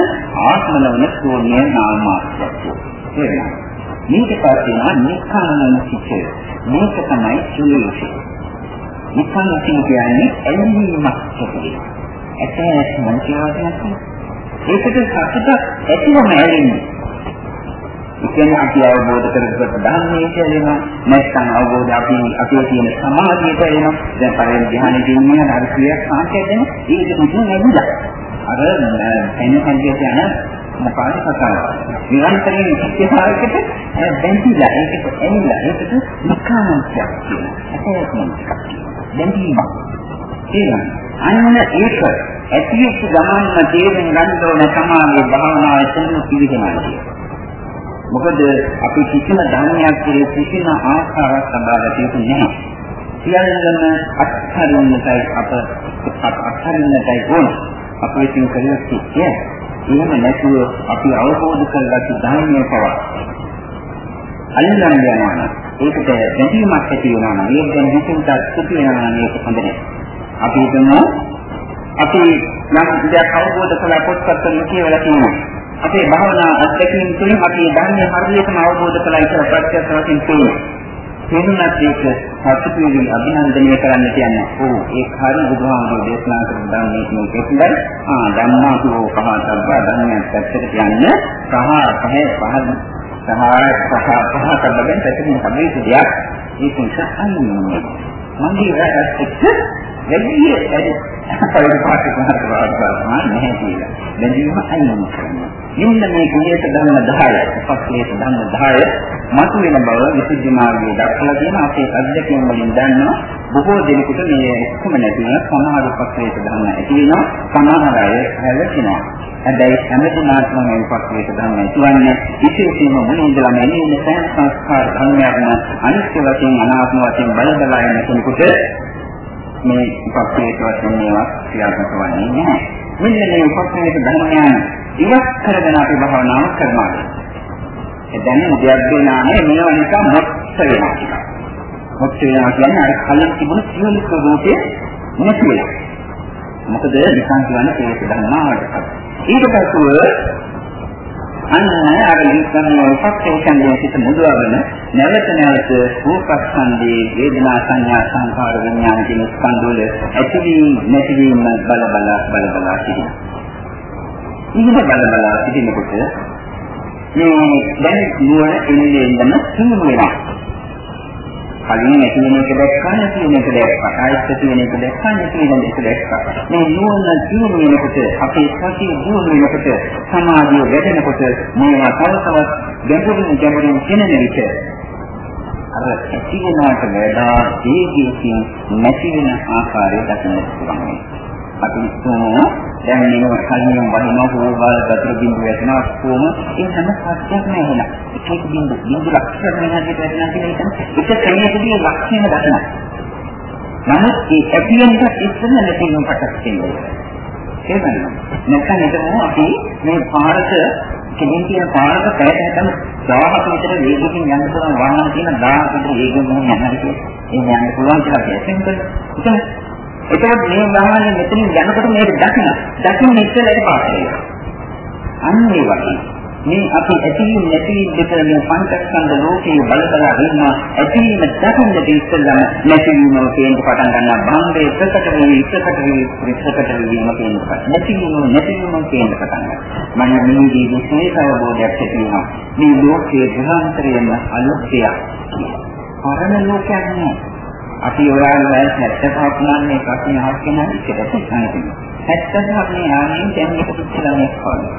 ආත්ම නොවන ශූන්‍ය නාම මාත්‍රයක් වෙනවා මේක පස්සේ නික්ඛානන සිච්චය මේක තමයි සුළුසි නික්ඛාන කියන්නේ ඇලීමක් කියන්නේ ඇතැස් මන කියනවා ඒකට සතුට ඇතිවම ඇලෙන්නේ කියන්නේ අපි අවබෝධ කරගත්ත ධර්මයේ කියනවා නැත්නම් අවබෝධ අපි අපේ තියෙන සමාධියට එනවා දැන් පරිණ ධ්‍යානෙදී ඉන්නේ අර ක්‍රියා සාංකයෙන් ඒක මුදුන් නැගුණා. අර එන සංකේත යන මොකාට කතාව? නිරන්තරයෙන් ඉතිහාසයකට බැඳිලා ඒකට එන්නේ ඒකට නිකාන්තයක් කියනවා බැඳීමක් කියනවා අන්න ඒක ඇතිවෙච්ච ගමන්ම තේරුම් ගන්න ඕන සමාධි භාවනාවේ තුන පිළිගන්නවා කියනවා මොකද අපි කිසිම ධර්මයක් කෙරේ කිසිම ආශාවක් සබාගත යුතු නැහැ. සියල්ලම අත්හරින්නටයි අප අත්හරින්නටයි ඕන. අප විසින් කළ යුත්තේ එහෙම නැතුව අපි අවබෝධ කරගත් ධර්මයේ පවා අල්ලන්න යනවා. ඒකට බැඳීමක් ඇති වෙනවා නම් ඒක ගැන හිතුවට සුපි වෙනවා නම් ඒක හොඳ නැහැ. අපි හිතමු අපි නම් දෙයක් අවබෝධ කළා පොත්පත් වලින් කියවලා තියෙනවා. අපේ භාවනා අත්දැකීම් තුළින් අපි ධර්මයේ හරියටම අවබෝධ කළා කියලා ප්‍රත්‍යක්ෂ වශයෙන් තේරෙනවා. තේරුණත් ඒක සතුටුයි අභිනන්දනය කරන්න කියන්නේ. ඕ ඒක හරිය බුදුහාමුදුරේ දේශනා කරන ධර්මයේ තියෙන කෙටිදයි. ආ ධම්මාසෝ පහතබ්බ ධර්මයක් පැත්තට කියන්නේ සහ පහ පහ සහ පහ පහ කබෙන් පැත්තකින් තමයි දෙයක්. ඒක නිසා අන්නේ මගේ වැඩත් එක්ක වැඩි පරිපාලක මාර්ගවලට නැහැ කියලා. බැඳීම අයින් කරනවා. මෙන්න මේ කුලයට ධර්ම 10 පස්ලේට ධර්ම 10 මතු වෙන බව විසුද්ධි මාර්ගයේ දක්වලා තියෙන අපේ අධ්‍යක්ෂකයන් වලින් දන්නවා බොහෝ දෙනෙකුට මේ ඔක්කොම නැති වෙන සමහර පස්ලේට ධර්ම ඇති වෙනවා සමහර අය හැලෙනවා. හැබැයි හැමදෙනාටම මේ පස්ලේට ධර්ම ඇතිවන්නේ විශේෂයෙන්ම මුලින්දලා නැන්නේ සෑම සංස්කාර ධර්මයක්ම අනිත්‍ය වශයෙන් අනාත්ම වශයෙන් බල බලා ඉන්න කෙනෙකුට මේ උපක්‍රේත වශයෙන් මේවා ක්‍රියාත්මක වන්නේ නැහැ. මෙන්න මේ උපක්‍රේත ධර්මයන් ඉවත් කරගෙන අපි භාවනාව කරනවා. ඒ දැන් දෙයක් දෙනානේ මේවා නිකන් මොක්ෂ වෙනවා. මොක්ෂ වෙනවා කියන්නේ අර කලින් තිබුණු සියලු ස්වභාවයේ නැති වෙනවා. මොකද නිකන් කියන්නේ ඒක ධර්මාවට. ඊට පස්සේ අන්න අර විස්තරයේ උපක්ෂේෂණයේ සිට මුදවගෙන නැවත නැවත රූපස්කන්ධයේ වේදනා සංඥා සංකාර විඥාන කියන ස්කන්ධවල ඇතිවීම නැතිවීම බල බල බල බල සිටිනවා. ඉහළ බල බල සිටිනකොට මේ දැන් නුවණ එන්නේ ඉඳන් සිහිනු වෙනවා. කලින් නැති වෙන එක දැක්කා නැති වෙන එක දැක්කා. ආයත් තියෙන එක දැක්කා නැති වෙන එක දැක්කා. මේ නුවණ දිනු වෙනකොට අපේ සතිය දිනු වෙනකොට සමාධිය වැඩෙනකොට මේවා තව තවත් ගැඹුරින් ගැඹුරින් කෙනෙන විට අර ඇති වෙනාට වඩා දීර්ඝයෙන් නැති වෙන ආකාරය දකින්න පුළුවන්. අපි හිතමු දැන් මේක කලින් වහිනවා හොබාල වතුර බින්දුව වැටෙනවා කොහොම? ඒ හැම සත්‍යයක්ම එහෙම එක එක බින්දු බින්දු ලක්ෂණ වෙනදිට වැටෙනවා කියන එක එක ක්‍රමයකදී ලක්ෂණ දකිනවා. නමුත් ඒ ඇතිවෙනට ඉස්සෙල්ල නැතිවෙන කොටස් තියෙනවා ඒ වෙනවා නැත්නම් හිතමු අපි මේ පාරක කෙලින් කියන පාරක පැයට හැටම 1000ක විතර වේගකින් යන්න පුළුවන් වාහන තියෙන 1000ක විතර වේගෙන් යනවා කියන්නේ ඒ යන්න පුළුවන් කියලා කියනවා එතකොට මේ වාහනේ මෙතනින් යනකොට මේක දකින්න. දකින්න ඉස්සෙල්ලා පාස් වෙනවා. අන්න ඒ වගේ. මේ අපි ඇතිවීම නැතිවීම දෙක මේ පංචස්කන්ධ ලෝකයේ බලබලා ඉන්නවා. ඇතිවීම දකින්න ඉස්සෙල්ලාම නැතිවීම කියන පටන් ගන්නවා. භංගයේ ප්‍රකට වී ප්‍රකට වී ප්‍රකට වීම කියන පටන්. නැතිවීම නැතිවීම කියන පටන් ගන්නවා. මම මේදී විශේෂ අවබෝධයක් ඇති වෙනවා. මේ ලෝකයේ ග්‍රහන්තරයම අලුත් දෙයක්. පරණ ලෝකයක් නෙවෙයි. අපි ඔයාලා වයස 75ක් නම් මේ ප්‍රශ්නේ අහක් කෙනා ඉච්චට සංකල්ප. 75ක් නේ ආන්නේ දැන් මේක පුච්චලා මේ කාලේ.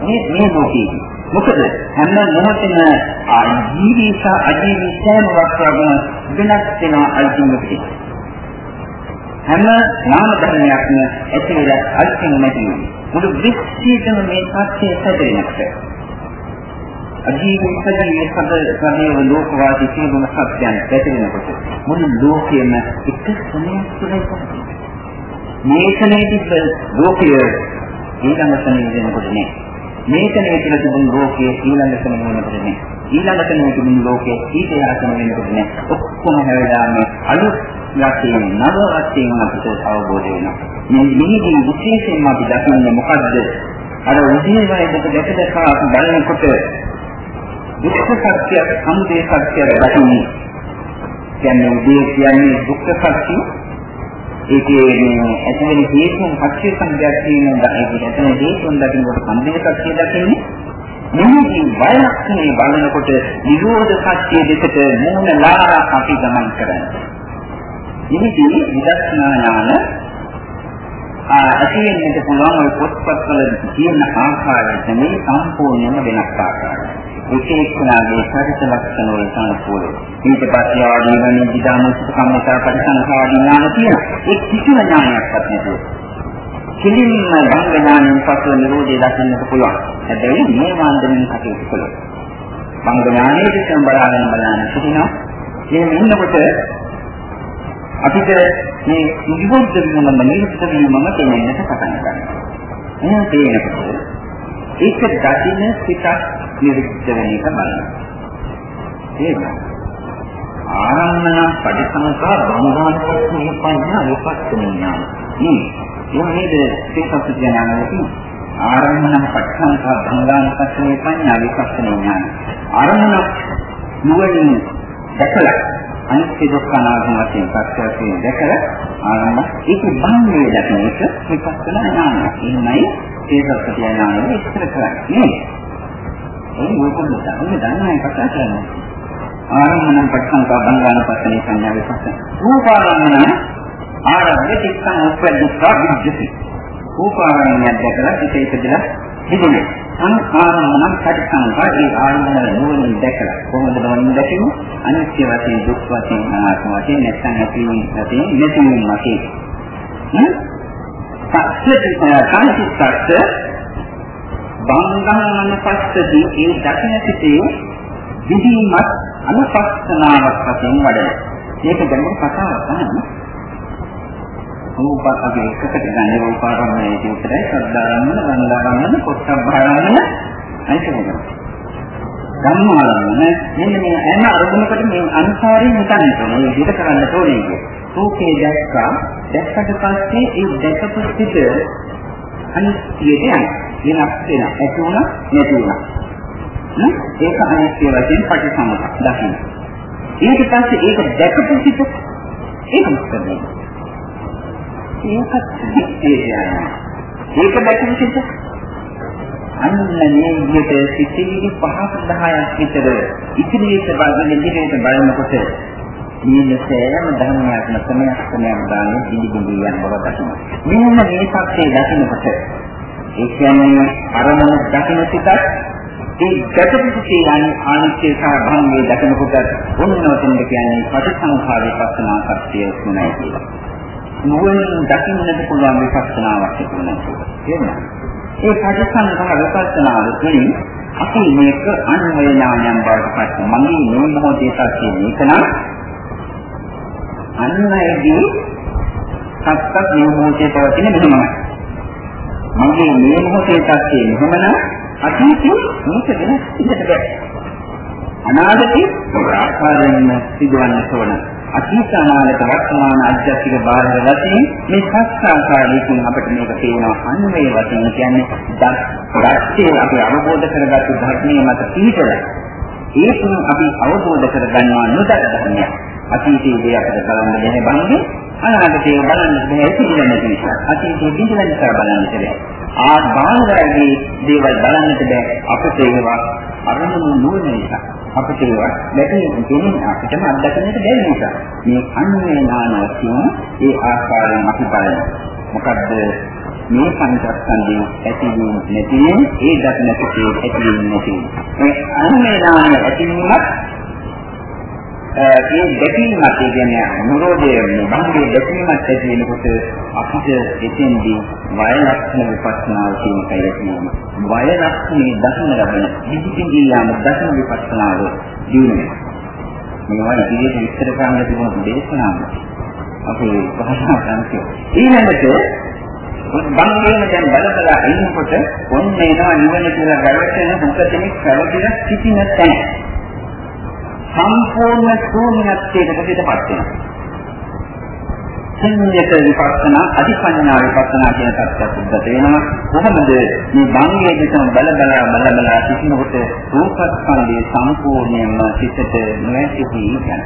මේ මේ මොකද? මොකද හැම මොහොතේම ජීවිත අජීවී සෑම වස්තුවකම වෙනස් වෙන අල්තිමකදී. හැම නාම ධර්මයක්ම ඇති වෙලා අල්තිම නැති වෙනවා. මුළු විශ්වයේම මේ සත්‍යය සැදෙන්නට. අජීවී සජීවී සද සමේ ලෝකවාදී සියලුම සත්‍යයන් පැතිරෙනකොට මුළු ලෝකෙම එක සමයක් තුළ ඉපදෙනවා. මේකනේ තිබ්බ ලෝකය ඊළඟ සමේ වෙනකොට නේ. මේකනේ තුළ තිබුණු ලෝකයේ ඊළඟ සමේ වෙනකොට නේ. ඊළඟ සමේ තිබුණු ලෝකයේ ඊටහාසම වෙනකොට නේ. ඔක්කොම හැවදාම අලුත් ලක්ෂණ නව වශයෙන් අපිට අවබෝධ වෙනවා. මේ නිහිදී විශේෂයෙන්ම අපි දකින්නේ මොකද්ද? අර උදේ වයකට දැක දැක අපි බලනකොට දුක්ඛ සත්‍ය සමුදය සත්‍ය දකින්නේ කියන්නේ උදේ කියන්නේ දුක්ඛ සත්‍ය ඒකේ මේ ඇතිවෙන හේතුන් පක්ෂ සංඥා කියන දකින්න එතන හේතුන් දකින්නකොට සම්මේ සත්‍ය දකින්නේ මෙහිදී වයලක්ෂණේ බලනකොට නිරෝධ සත්‍ය දෙකට මූලලා අපි ගමන් කරන්නේ. මෙහිදී විදර්ශනා ඥාන ඇතිවෙන්නට පුළුවන් ඔය පොත්පත්වල කියන ආකාරයට මේ සම්පූර්ණයෙන්ම වෙනස් ආකාරයක්. විශේෂණාගේ චරිත ලක්ෂණ වලට අනුකූලව. ඊට පස්සේ ආදී වෙන විදානුසුත කම්මතා පරිසංඛාදී ඥාන තියෙන. ඒ කිසිම ඥානයක්වත් නැතුව. කිලින්ම භංග ඥානයෙන් පසු නිරෝධය දකින්නට පුළුවන්. හැබැයි මේ වන්දනින් කටයුතු කළොත්. භංග ඥානයේ සම්බරාගෙන බලන්න සිටිනවා. එහෙම ඉන්නකොට අපිට මේ නිරෝධ වීමම නිරුද්ධ වීමම තේරෙන්නට පටන් ගන්නවා. එහෙනම් තේරෙනකොට ඒක දකින්න සිතක් නිරුද්ධ වෙන එක බලන්න. ඒක ආරම්මන පරිසංකා බමුණාන්තස්මේ පඤ්ඤා විපස්සනා ඥාන. මේ මොනේද සිතක් ඥානවලදී ආරම්මන පරිසංකා බමුණාන්තස්මේ පඤ්ඤා විපස්සනා ඥාන. ආරම්මන නුවණින් දැකලා අනිත්‍ය දුක්ඛ අනාත්ම වශයෙන් සත්‍යයෙන් දැකලා ආරම්භ ඒක බාහිර දකින එක විපස්සනා ඥානය. එහෙමයි ඒ සත්‍ය ඥානය විස්තර කරන්නේ. ඒ මොකද තමයි දන්නේ කතා කරන්නේ. ආරම්භන පස්සංකා බංගාන පස්සනේ සංඥා විපස්සන. රූපාරම්මන ආරම්භ චිත්තං උපදිස්සා විද්‍යති. රූපාරම්මනය දැකලා පිටේ ඉපදලා හිතෙන්නේ. සංඛාරමනම් පටිසංඛා ඒ ආරම්භන නුවණින් දැකලා කොහොමද නුවණින් දැකෙන්නේ? අනිත්‍ය වශයෙන් දුක් වශයෙන් අනාත්ම වශයෙන් නැත්නම් ඇතිවීම වශයෙන් නැතිවීම වශයෙන්. හ්ම්? සත්‍ය කාන්තිස්සත් බංගහන පස්සදී ඒ දකින සිටේ විදීමත් අනුපස්සනාවක් වශයෙන් වඩන. මේක ගැඹුරු කතාවක් තමයි. රූපකගේ එකකට ගන්න රූපාරම්මයේ විතරයි සද්ධාරම්මන, වන්දාරම්මන, පොට්ටබ්බාරම්මන අයිතිවෙනවා. ධම්මාරම්මන මෙන්න මේ හැම අරමුණකට මේ අනුසාරයෙන් හිතන්න ඕනේ. මේ විදිහට කරන්න ඕනේ කිය. රූපේ දැක්කා දැක්කට පස්සේ ඒ දැකපු සිට අනිත්‍යයට යනවා. වෙනස් වෙනවා. ඇති වුණා නැති වුණා. ඒක අනිත්‍ය වශයෙන් පටිසමුප්පාද දකින්න. ඊට පස්සේ ඒක දැකපු සිට ඒක මුස්තනේ. ඒකත් විශ්ේෂයයි. ඒක දැකපු සිට අන්න මේ විදිහට සිතිවිලි පහක් 10ක් විතර ඉදිරියට බලන ඉදිරියට බලනකොට මේ සෑම ධර්මයක්ම සමයක් සමයක් දාන්නේ දිලි දිලි යන බව දකිනවා. මෙන්න මේ සත්‍යය දකිනකොට ඒ කියන්නේ අරමුණ දකින සිතත් ඒ ගැටපිටේ යන ආනිත්‍ය සහ භංගයේ දකිනකොට ඔන්නෝතෙන්ද කියන්නේ පටිසංඛාරයේ පස්සනා සත්‍යය තුනයි කියලා. නුවණින් දකින්නට පුළුවන් විපස්සනාවක් තිබුණා කියලා. ඒ පටිසම්භා විපස්සනාව තුළින් අපි මේක අන්වය ඥානයන් බවට පත් මගේ මේ මොහොතේ සත්‍ය මේක නම් අන්නයේදී සත්‍යක් මේ මොහොතේ පවතින මෙහෙමයි. මගේ මේ මොහොතේ සත්‍ය මෙහෙමනම් අතීතේ මේක වෙනස් ඉඳට බෑ. අනාගතේ ආකාරයෙන් සිදුවන්න ඕන. අතීත අනාගත වර්තමාන අධ්‍යාත්මික බාහිර වශයෙන් මේ සත්‍යාකාරයෙන් අපිට මේක තේනවා අන්වේ වශයෙන් කියන්නේ දැක්කේ අපි අවබෝධ කරගත්තු ධර්මයේ මත පිහිටලා ඒකම අපි අවබෝධ කරගන්නවා නොදත් ධර්මයක්. අතීතයේදී අපිට බලන්න බැහැ බන්නේ අනාගතයේ බලන්න බැහැ පිළිගන්න නැති නිසා. අතීතයේ පිළිගන්න නිසා බලන්න බැහැ. ආ බාහිරයේ දේවල් බලන්නට බැහැ අපිට ඒවා අරමුණු නොවන නිසා. අපිට ඒවා දැකීම දෙමින් අපිටම අත්දකින්නට බැරි නිසා. මේ අන්වේ නානවතිය ඒ ආකාරයෙන් අපි බලනවා. මොකද්ද මේ පංචස්කන්ධය ඇතිවීම නැතිවීම ඒ දක්නකේ ඇතිවීම නැතිවීම. මේ අන්වේ නාන ඇතිවීමත් ඒ දැකීමත් ඒ කියන්නේ නිරෝධයේ භංගයේ දැකීමත් ඇති වෙනකොට අපිට එතෙන්දී වය ලක්ෂණ විපස්සනාව කියන කය කියනවා. වය ලක්ෂණේ දකින ලබන විදිකින් යාම දකින විපස්සනාව දිනුනේ. මේවා ඉදිරියට විස්තර කරන්න තිබුණු දේශනාව. අපි භාෂා කරන්නේ. ඊළඟට බංගේම දැන් බලපලා ඉන්නකොට ඔන්න එනවා නිවන කියලා ගැවටෙන මුකතෙනෙක් පැවතිලා සිටින තැන. සම්පූර්ණ ශූන්‍යත්වයකට පිටපත් වෙනවා. සංයත විපස්සනා අධිපඤ්ඤා විපස්සනා කියන තත්ත්වයක් උද්ගත වෙනවා. කොහොමද මේ භංගයේ දිසම බල බල බල බල සිටිනකොට රූපස්කන්ධයේ සම්පූර්ණයෙන්ම සිතට නොඇති වී යනවා.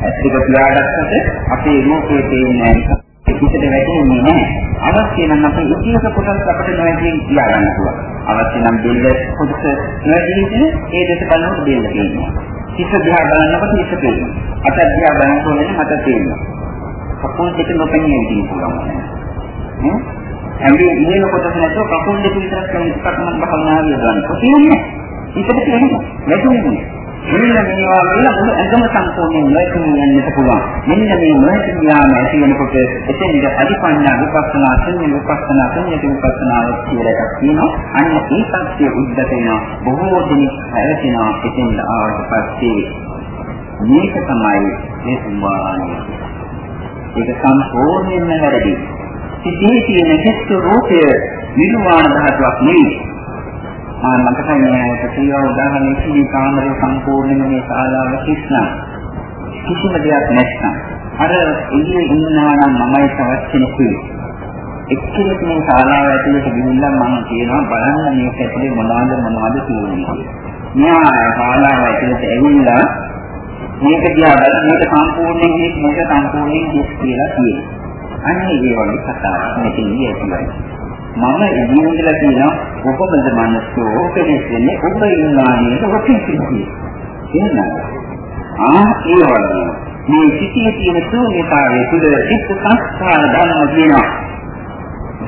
ඇත්තට පියාගත්තට අපේ රූපයේ තියෙන පිටට වැටෙන්නේ නැහැ. අවශ්‍ය නම් අපේ ඉතිහාස කොටස් අපිට නොවැදී කියා ගන්න පුළුවන්. අවශ්‍ය නම් බෙල්ල කොටස නොවැදී ඒ දෙක බලනකොට බෙල්ල තියෙනවා. හිත දිහා බලනකොට හිත පේනවා. අත දිහා බලනකොට වෙන මත පේනවා. කකුල් දෙක නොපෙනී ඉඳී පුළුවන්. නේ? හැබැයි ඉහළ කොටස නැතුව කකුල් දෙක විතරක් කරන එකක් නම් භාවනාව යොදවන්න. කොහොමද? හිතට තේරෙන්නේ. වැටුනේ. මෙන්න මේවා වල මුළු ඇඟම සම්පූර්ණයෙන් නොයකින් යන්නට පුළුවන්. මෙන්න මේ නොයකින් යාම ඇති වෙනකොට එතෙන්ද අධිපඤ්ඤා විපස්සනා, ශුන්‍ය විපස්සනා, ශුන්‍ය විපස්සනා කියලා එකක් තියෙනවා. අන්න ඒ සත්‍ය උද්දත වෙනවා. බොහෝ දෙනෙක් හැරෙනවා එතෙන්ද ආවට පස්සේ මේක තමයි මේ සම්මානය. ඒක සම්පූර්ණයෙන්ම වැරදි. සිටී තියෙන චිත්ත රූපය නිර්වාණ ධාතුවක් නෙවෙයි. මම මතකයි මේ ප්‍රතියෝ උදාහරණයක් කිව්වේ කාමරය සම්පූර්ණයෙන්ම මේ ශාලාව කිස්නා. කිසිම දෙයක් නැත්නම් අර එළියේ ඉන්නවා නම් මමයි තවත් කෙනෙකුයි එක්කෙනෙක් මේ ශාලාව ඇතුළට ගිහිල්ලා මම කියනවා බලන්න මේක ඇතුලේ මොනවද මොනවද තියෙන්නේ මෙයා ශාලාව ඇතුළට ඇවිල්ලා මේක දිහා බලලා මේක සම්පූර්ණයෙන් මේක සම්පූර්ණයෙන් කිස් කියලා කියනවා. අන්නේ ඒ වගේ කතාවක් මෙතන ඉන්නේ මම ඉදිරියටලා කියනවා ඔබමද මනසෝ ඔබෙස් වෙන්නේ ඔබ ඉන්නා නේද? ඔබ කිසිදී එහෙනම් ආ ඒ වගේ. මේ සිටියේ තියෙන ශූන්‍යතාවයේ තුල චිත්ත සංස්කාර ධර්ම කියනවා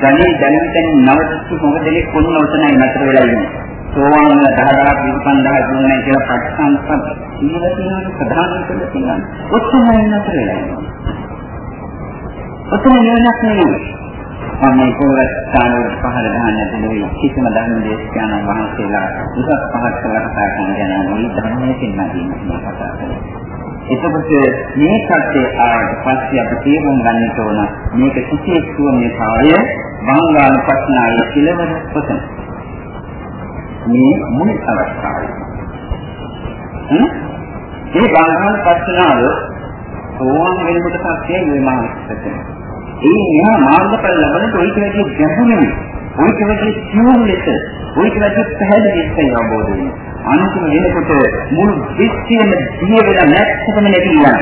ධනේ දැනෙන් නවත්තු මොකදලේ කොන්න උතනයි නතර වෙලා ඉන්නේ. සෝවාන් 10000 25000 දුන්නේ කියලා පස්සන්පත් ඉවතින ප්‍රධාන දෙයක් තියෙනවා. ඔතනයි නතර වෙලා ඉන්නේ. ඔතන නිවනක් නෙවෙයි මම මේ පොරස්ථාන වල පහළ ගන්න දෙන්නේ කිසිම ධර්ම දේශකයන්න් වහන්සේලා උසස් පහත් කළා කතා කරන ගැන මේ ධර්මයේ පින්නදී මේ කතා කරන්නේ. එතකොට මේ සත්‍ය ආවට පස්සේ අපි තේරුම් ගන්නට ඕන මේක කිසිේ ශූන්‍යතාවය මංගාන ප්‍රශ්නායේ කෙලවර කොතන. මේ මුල් අවස්ථාවයි. හ්ම්? මේ බාහන ප්‍රශ්නාව සෝවාන් වෙනකොට පස්සේ මේ මානසිකද ඒ මෙහා මාර්ගඵල ලබනකොට ඔයිට වැඩි ගැඹුරුයි. ඔයිට වැඩි සියුම් ලෙස, ඔයිට වැඩි පැහැදිලි ලෙස අවබෝධ වෙනවා. අන්තිම වෙනකොට මුළු විශ්වයම දිය වෙලා නැත්නම් නැති යනවා.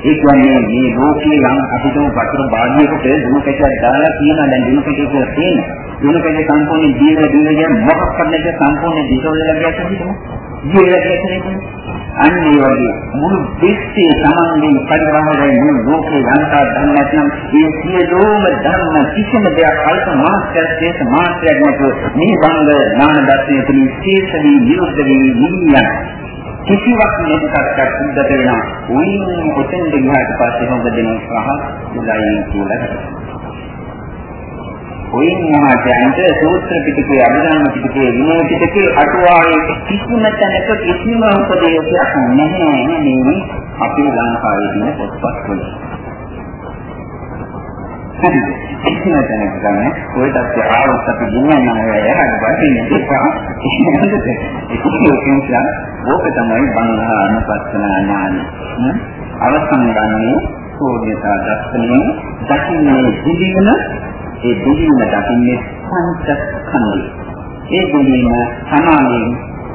ඒ කියන්නේ මේ ලෝකේ යම් අපිටම වතුර භාගයකට දුම කැටයක් දාලා තියෙනවා දැන් දුම කැටයක තියෙන. දුම කැටේ සම්පූර්ණ දියල දියල මොකක්ද නැති සම්පූර්ණ දිසෝල ලැබියක් හිටිනවා. දියල ලැබියක් අන්න ඒ වගේ මුළු විශ්වයේ සමන්ගේ පරිවහරයි මුළු ලෝකේ යන්තා ධර්ම නැත්නම් මේ සියලුම ධර්ම කිසිම දෙයක් අල්ප මාත්‍රයක් දේශ මාත්‍රයක් නැතුව මේ බංග ඥාන දර්ශනය තුළින් ශීර්ෂ වී නිරුද්ධ වී නිවියන කිසිවක් නැතිකටක් උද්දත වෙනවා. උයින් කොතෙන්ද ගියාට පස්සේ හොඳ දෙනෙක් රහත් මුලයි කියලා හිතනවා. ඔයින් මහාචාර්යන්ට සූත්‍ර පිටකේ අභිධර්ම පිටකේ විනය පිටකේ අටුවාවේ කිසිම තැනක කිසිම උපදේශයක් නැහැ නෙමෙයි අපේ ලංකාවේ තියෙන පොත්පත් වල. හරිද? කිසිම තැනක ගන්න ඔය තත්ත්වය ආවොත් අපි දුන්නා නම් ඔය යහට වටින්නේ දෙපා. ඒකෙන් කියන ඕක තමයි බංගා අනුපස්සන ඥානය. අවසන් ගන්නේ ශූන්‍යතා දර්ශනයේ දකින්නේ දිවින ඒ දුරීම දකින්නේ පංචස්කන්ධය. ඒ දුරීම සමානයෙන්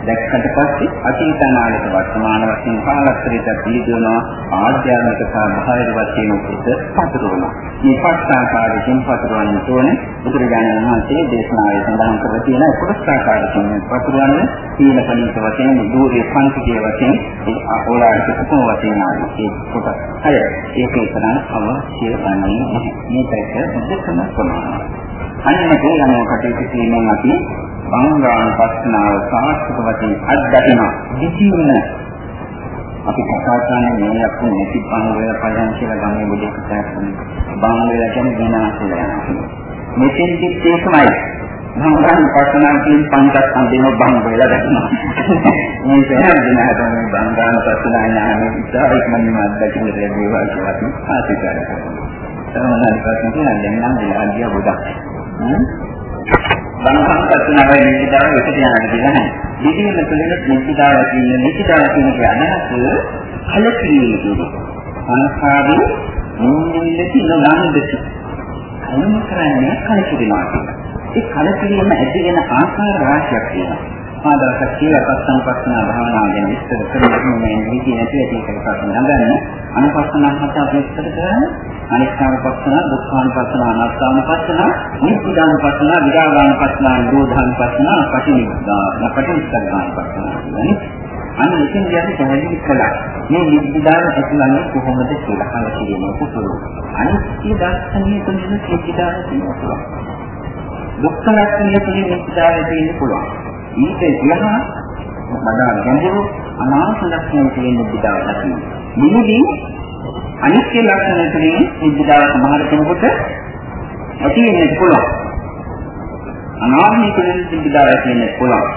දැක්කට පස්සේ අතීත අනාගත වර්තමාන වශයෙන් කාලස්තරිත පිළිදෙනවා ආධ්‍යාත්මික සහ බාහිර වශයෙන් උපත පතරවනවා. මේ පස්සාකාරයෙන් පතරවන්න තෝරන බුදුරජාණන් වහන්සේ දේශනාවේ සඳහන් කරලා තියෙන පුරස්කාරයෙන් පතරවන්න සීල පණිත වශයෙන් දූර්ය පංචකයේ වශයෙන් ඕලාරික කුම වශයෙන් ආදී කොටස්. හය ඒකේ තරම් අවශ්‍ය වන්නේ නැහැ. මේකට මුදකම ප්‍රමාණයි. අන්නක යන කටයුතු කිරීමෙන් අපි සංගානුපස්සනාව සාස්ත්‍රික වශයෙන් අත්දකිනවා. කිසිම අපි කතා කරන්නේ මේ අපු නැති බං වේල පයන් කියලා ගන්නේ බුදු කතා කරන්නේ. බං වේල කියන්නේ විනාශය යනවා. මෙතෙන්දි ඒකමයි. සංගානුපස්සනාව කියන පංචස්කන්ධේම බං වේල ගන්නවා. මේ පැහැදිලි නැහැට මේ සංගානුපස්සනා ඥානෙ ඉස්සරහ ඉක්මනින්ම අත්දකින්න ලැබේවා කියලා අපි ආශිර්වාද කරනවා. සමහරවිට ප්‍රශ්න තියෙනවා දැන් නම් විලාදියා ගොඩක්. සංසංකච්ඡනාවේ නිතිදාව එකට යන්න දෙන්නේ නැහැ. දෙවියන් තුළින් නිතිදාව කියන නිතිදාව කියන අදහස කලකිරීමේ සංස්කාරයේ මුන්නෙති නොනන්දති. අනුම කරන්නේ කලකිරීමක්. ඒ කලකිරීම ඇති වෙන ආකාර රාශියක් තියෙනවා. ආදාසක් කියලා පස්සම්පස්සන භාවනාව ගැන විස්තර කරන්න මේ විදිහ නැති ඇති කියලා නගන්න අනුපස්සන හත අපි විස්තර කරන්නේ. අනිත්‍යානුපස්සන දුක්ඛානුපස්සන අනාත්මානුපස්සන නිබ්බුදානුපස්සන විරාගානුපස්සන නිරෝධානුපස්සන පටිනිබ්බා පටිනිස්සග්ගානුපස්සන කියන්නේ. අන්න මෙතෙන් කියන්නේ පැහැදිලි කළා. මේ නිබ්බුදාන ඇතිවන්නේ කොහොමද කියලා අහලා තියෙනවා කුසල අනිත්‍ය දර්ශනීය තුලින් නිබ්බුදාන තියෙනවා දුක්ඛ ලක්ෂණය තුලින් නිබ්බුදාන තියෙන්න පුළුවන්. ඊට ඉහා වඩා ගැඹුරු අනාත්ම ලක්ෂණ තියෙන බුද්ධාව දකින්න. මෙහිදී අනිත්‍ය ලක්ෂණ තියෙන බුද්ධාව සමහර කෙනෙකුට ඇති වෙන්න පුළුවන්. අනාත්මය කියන බුද්ධාව ඇති වෙන්න පුළුවන්.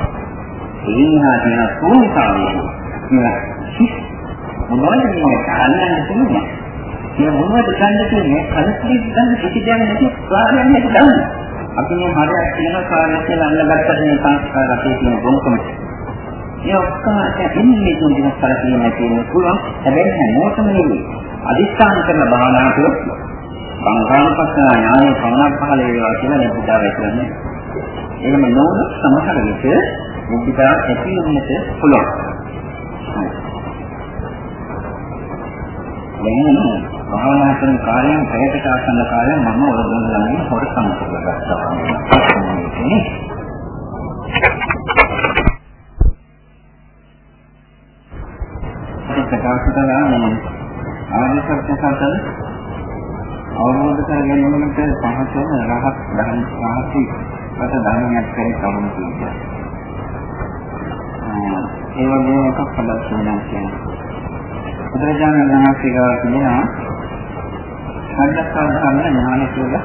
ඒ නිසා තියෙන සෝනිකාවය මොනවද මේ කාරණා තියෙන්නේ? මේ මොනවද ගන්න තියෙන්නේ? කලකිරි ගන්න කිසි දෙයක් නැති ප්‍රාණයක් නැති ගන්න. අපි මේ හරයක් කියන කාර්යය කියලා අල්ලගත්තට මේ සංස්කාර අපේ තියෙන ගොනුකමට. ඒ ඔක්කොම එන්නේ මේ තුන් දිනක් කලින් තියෙන පුළුවන්. හැබැයි හැමෝටම නෙවෙයි. අදිස්ථාන කරන භාවනාවට සංඝානුපස්සන ඥානය පමණක් පහළ වේවා කියලා මේ පුදා වෙන්නේ. එහෙම නොවන සමහර විට මුදිතා ඇති වෙන්නට පුළුවන්. දැන් භාවනා කරන කාර්යයන් පැයකට ආසන්න කාලයක් මම ඔයගොල්ලෝ ළඟින් හොරකම් කරගත්තා. ප්‍රකාශ කළා නම් ආදී සත්‍ය සත්‍ය අවබෝධ කර ගැනීමට පහසු වෙන රහත් ධර්ම සාහසි වට ධර්මයක් කරේ කවුරු කියනවා. ඒ වගේම එකක් පදස් වෙනවා කියන්නේ. බුදුරජාණන් වහන්සේ ගාව තියෙනවා සම්දස්සා ධර්ම ඥාන කියලා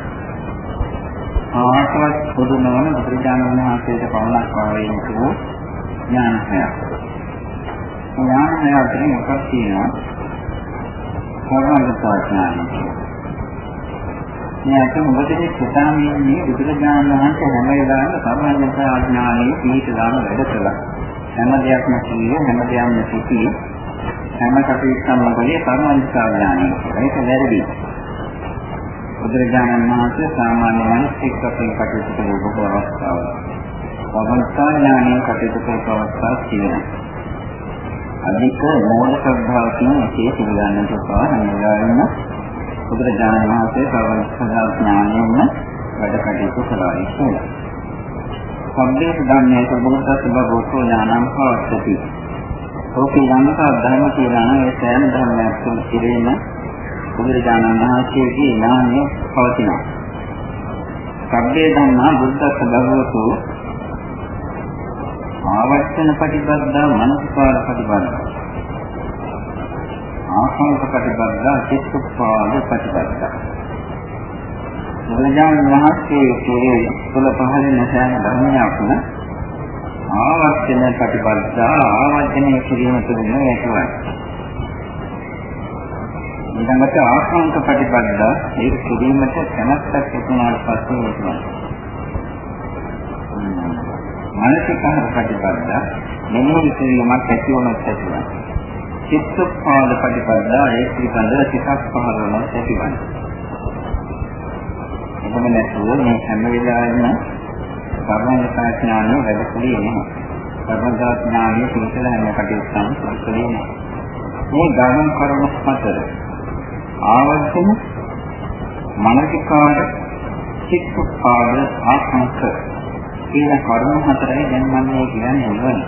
ආත්මවත් පොදු නොවන බුදුරජාණන් වහන්සේට පවණක් වාවේ වූ ඥානය. ඥානය අතරින් එකක් තියෙනවා සර්වඥතා ඥානය. මේ අත මොකදද සිතාමීන්නේ බුදුරජාණන් වහන්සේ හැම වෙලාවෙම සර්වඥතා ඥානයේ පිහිට දාන වැඩ කළා. හැම දෙයක්ම කියන්නේ හැම දෙයක්ම සිටී හැම කටයුත්තක්ම කලේ සර්වඥතා ඥානය. ඒක වැරදි. බුදුරජාණන් වහන්සේ සාමාන්‍ය මිනිස්සෙක් වශයෙන් කටයුතු කරන බොහෝ අවස්ථාවල අවස්ථාඥානීය කටයුතු කරන අවස්ථා තියෙනවා. අධික මෝහ ශ්‍රද්ධාවකින් ඒ පිළිගන්නට පාරමිතාවෙන්න බුදුරජාණන් වහන්සේ සර්වඥතා ඥානයෙන්ම වැඩ කටයුතු කළා කියලා. සම්දේශ ධර්මයේ සම්බුද්ධ සබ්බෝසෝ ඥානං පවස්සති. ඕකේ යන්නක ධර්ම කියලා නම් ඒ සෑම ධර්මයක් තුළ ඉරෙන්න බුදුරජාණන් වහන්සේගේ ඥානය පවතිනවා. සබ්බේ ධම්මා බුද්ධ සබවතු ආවර්තන ප්‍රතිපදා මනස්කාර ප්‍රතිපදා ආකාංක ප්‍රතිපදා චිත්තපාද ප්‍රතිපදා බුදුරජාණන් වහන්සේ කියේ තුල පහළ නැසන ධර්මයක්ම ආවර්තන ප්‍රතිපදා ආවර්තනය කිරීම තුළින් ඇතිවයි. ඊළඟට ආකාංක ප්‍රතිපදා ඒක කිරීමට කැමැත්තක් ඇතිවනාට පස්සේ වෙනවා. මානසික ප්‍රතිපදා මෙනෙහි කිරීමක් ඇති වුණොත් ඇතිවයි. චිත්තපාද ප්‍රතිපදා ඒ පිළිබඳව සිතක් පහළ වුණොත් ඇතිවයි. එහෙම නැතුව මේ හැම වෙලාවෙම කර්මඥාඥානෙ වැඩිපුරේ නැහැ. කර්මඥාඥානෙ පිළිතල හැම කටයුත්තම පිළිතුරේ නැහැ. මේ ධර්ම කර්ම හතර ආවර්තන මනසිකාර චිත්තපාද ආසංක කියන කර්ම හතරයි දැන් මම මේ කියන්නේ නෙවෙයි.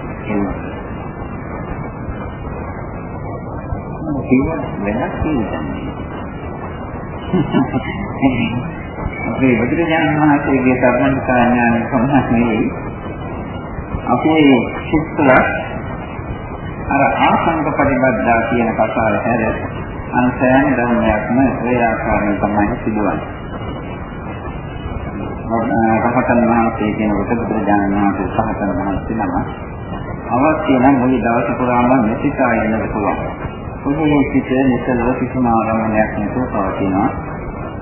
ඒක වෙනස් කියන්නේ. අපේ බුදුරජාණන් වහන්සේගේ සර්වඥතා ඥාන සම්මත නෙවෙයි. අපේ ශිෂ්ටල අර ආසංග පරිබද්ධා කියන කතාව හැර අන්සයන් ධර්මයක්ම ඒ ආකාරයෙන් තමයි සිදුවන්නේ. රහතන් වහන්සේ කියනකොට බුදුරජාණන් වහන්සේ සහතන් වහන්සේ නම අවශ්‍ය නම් මුළු දවස පුරාම මෙසිතා යන්නට පුළුවන්. උදේ සිට නිසලව කිසිම ආරම්භයක් නැතුව පවතිනවා.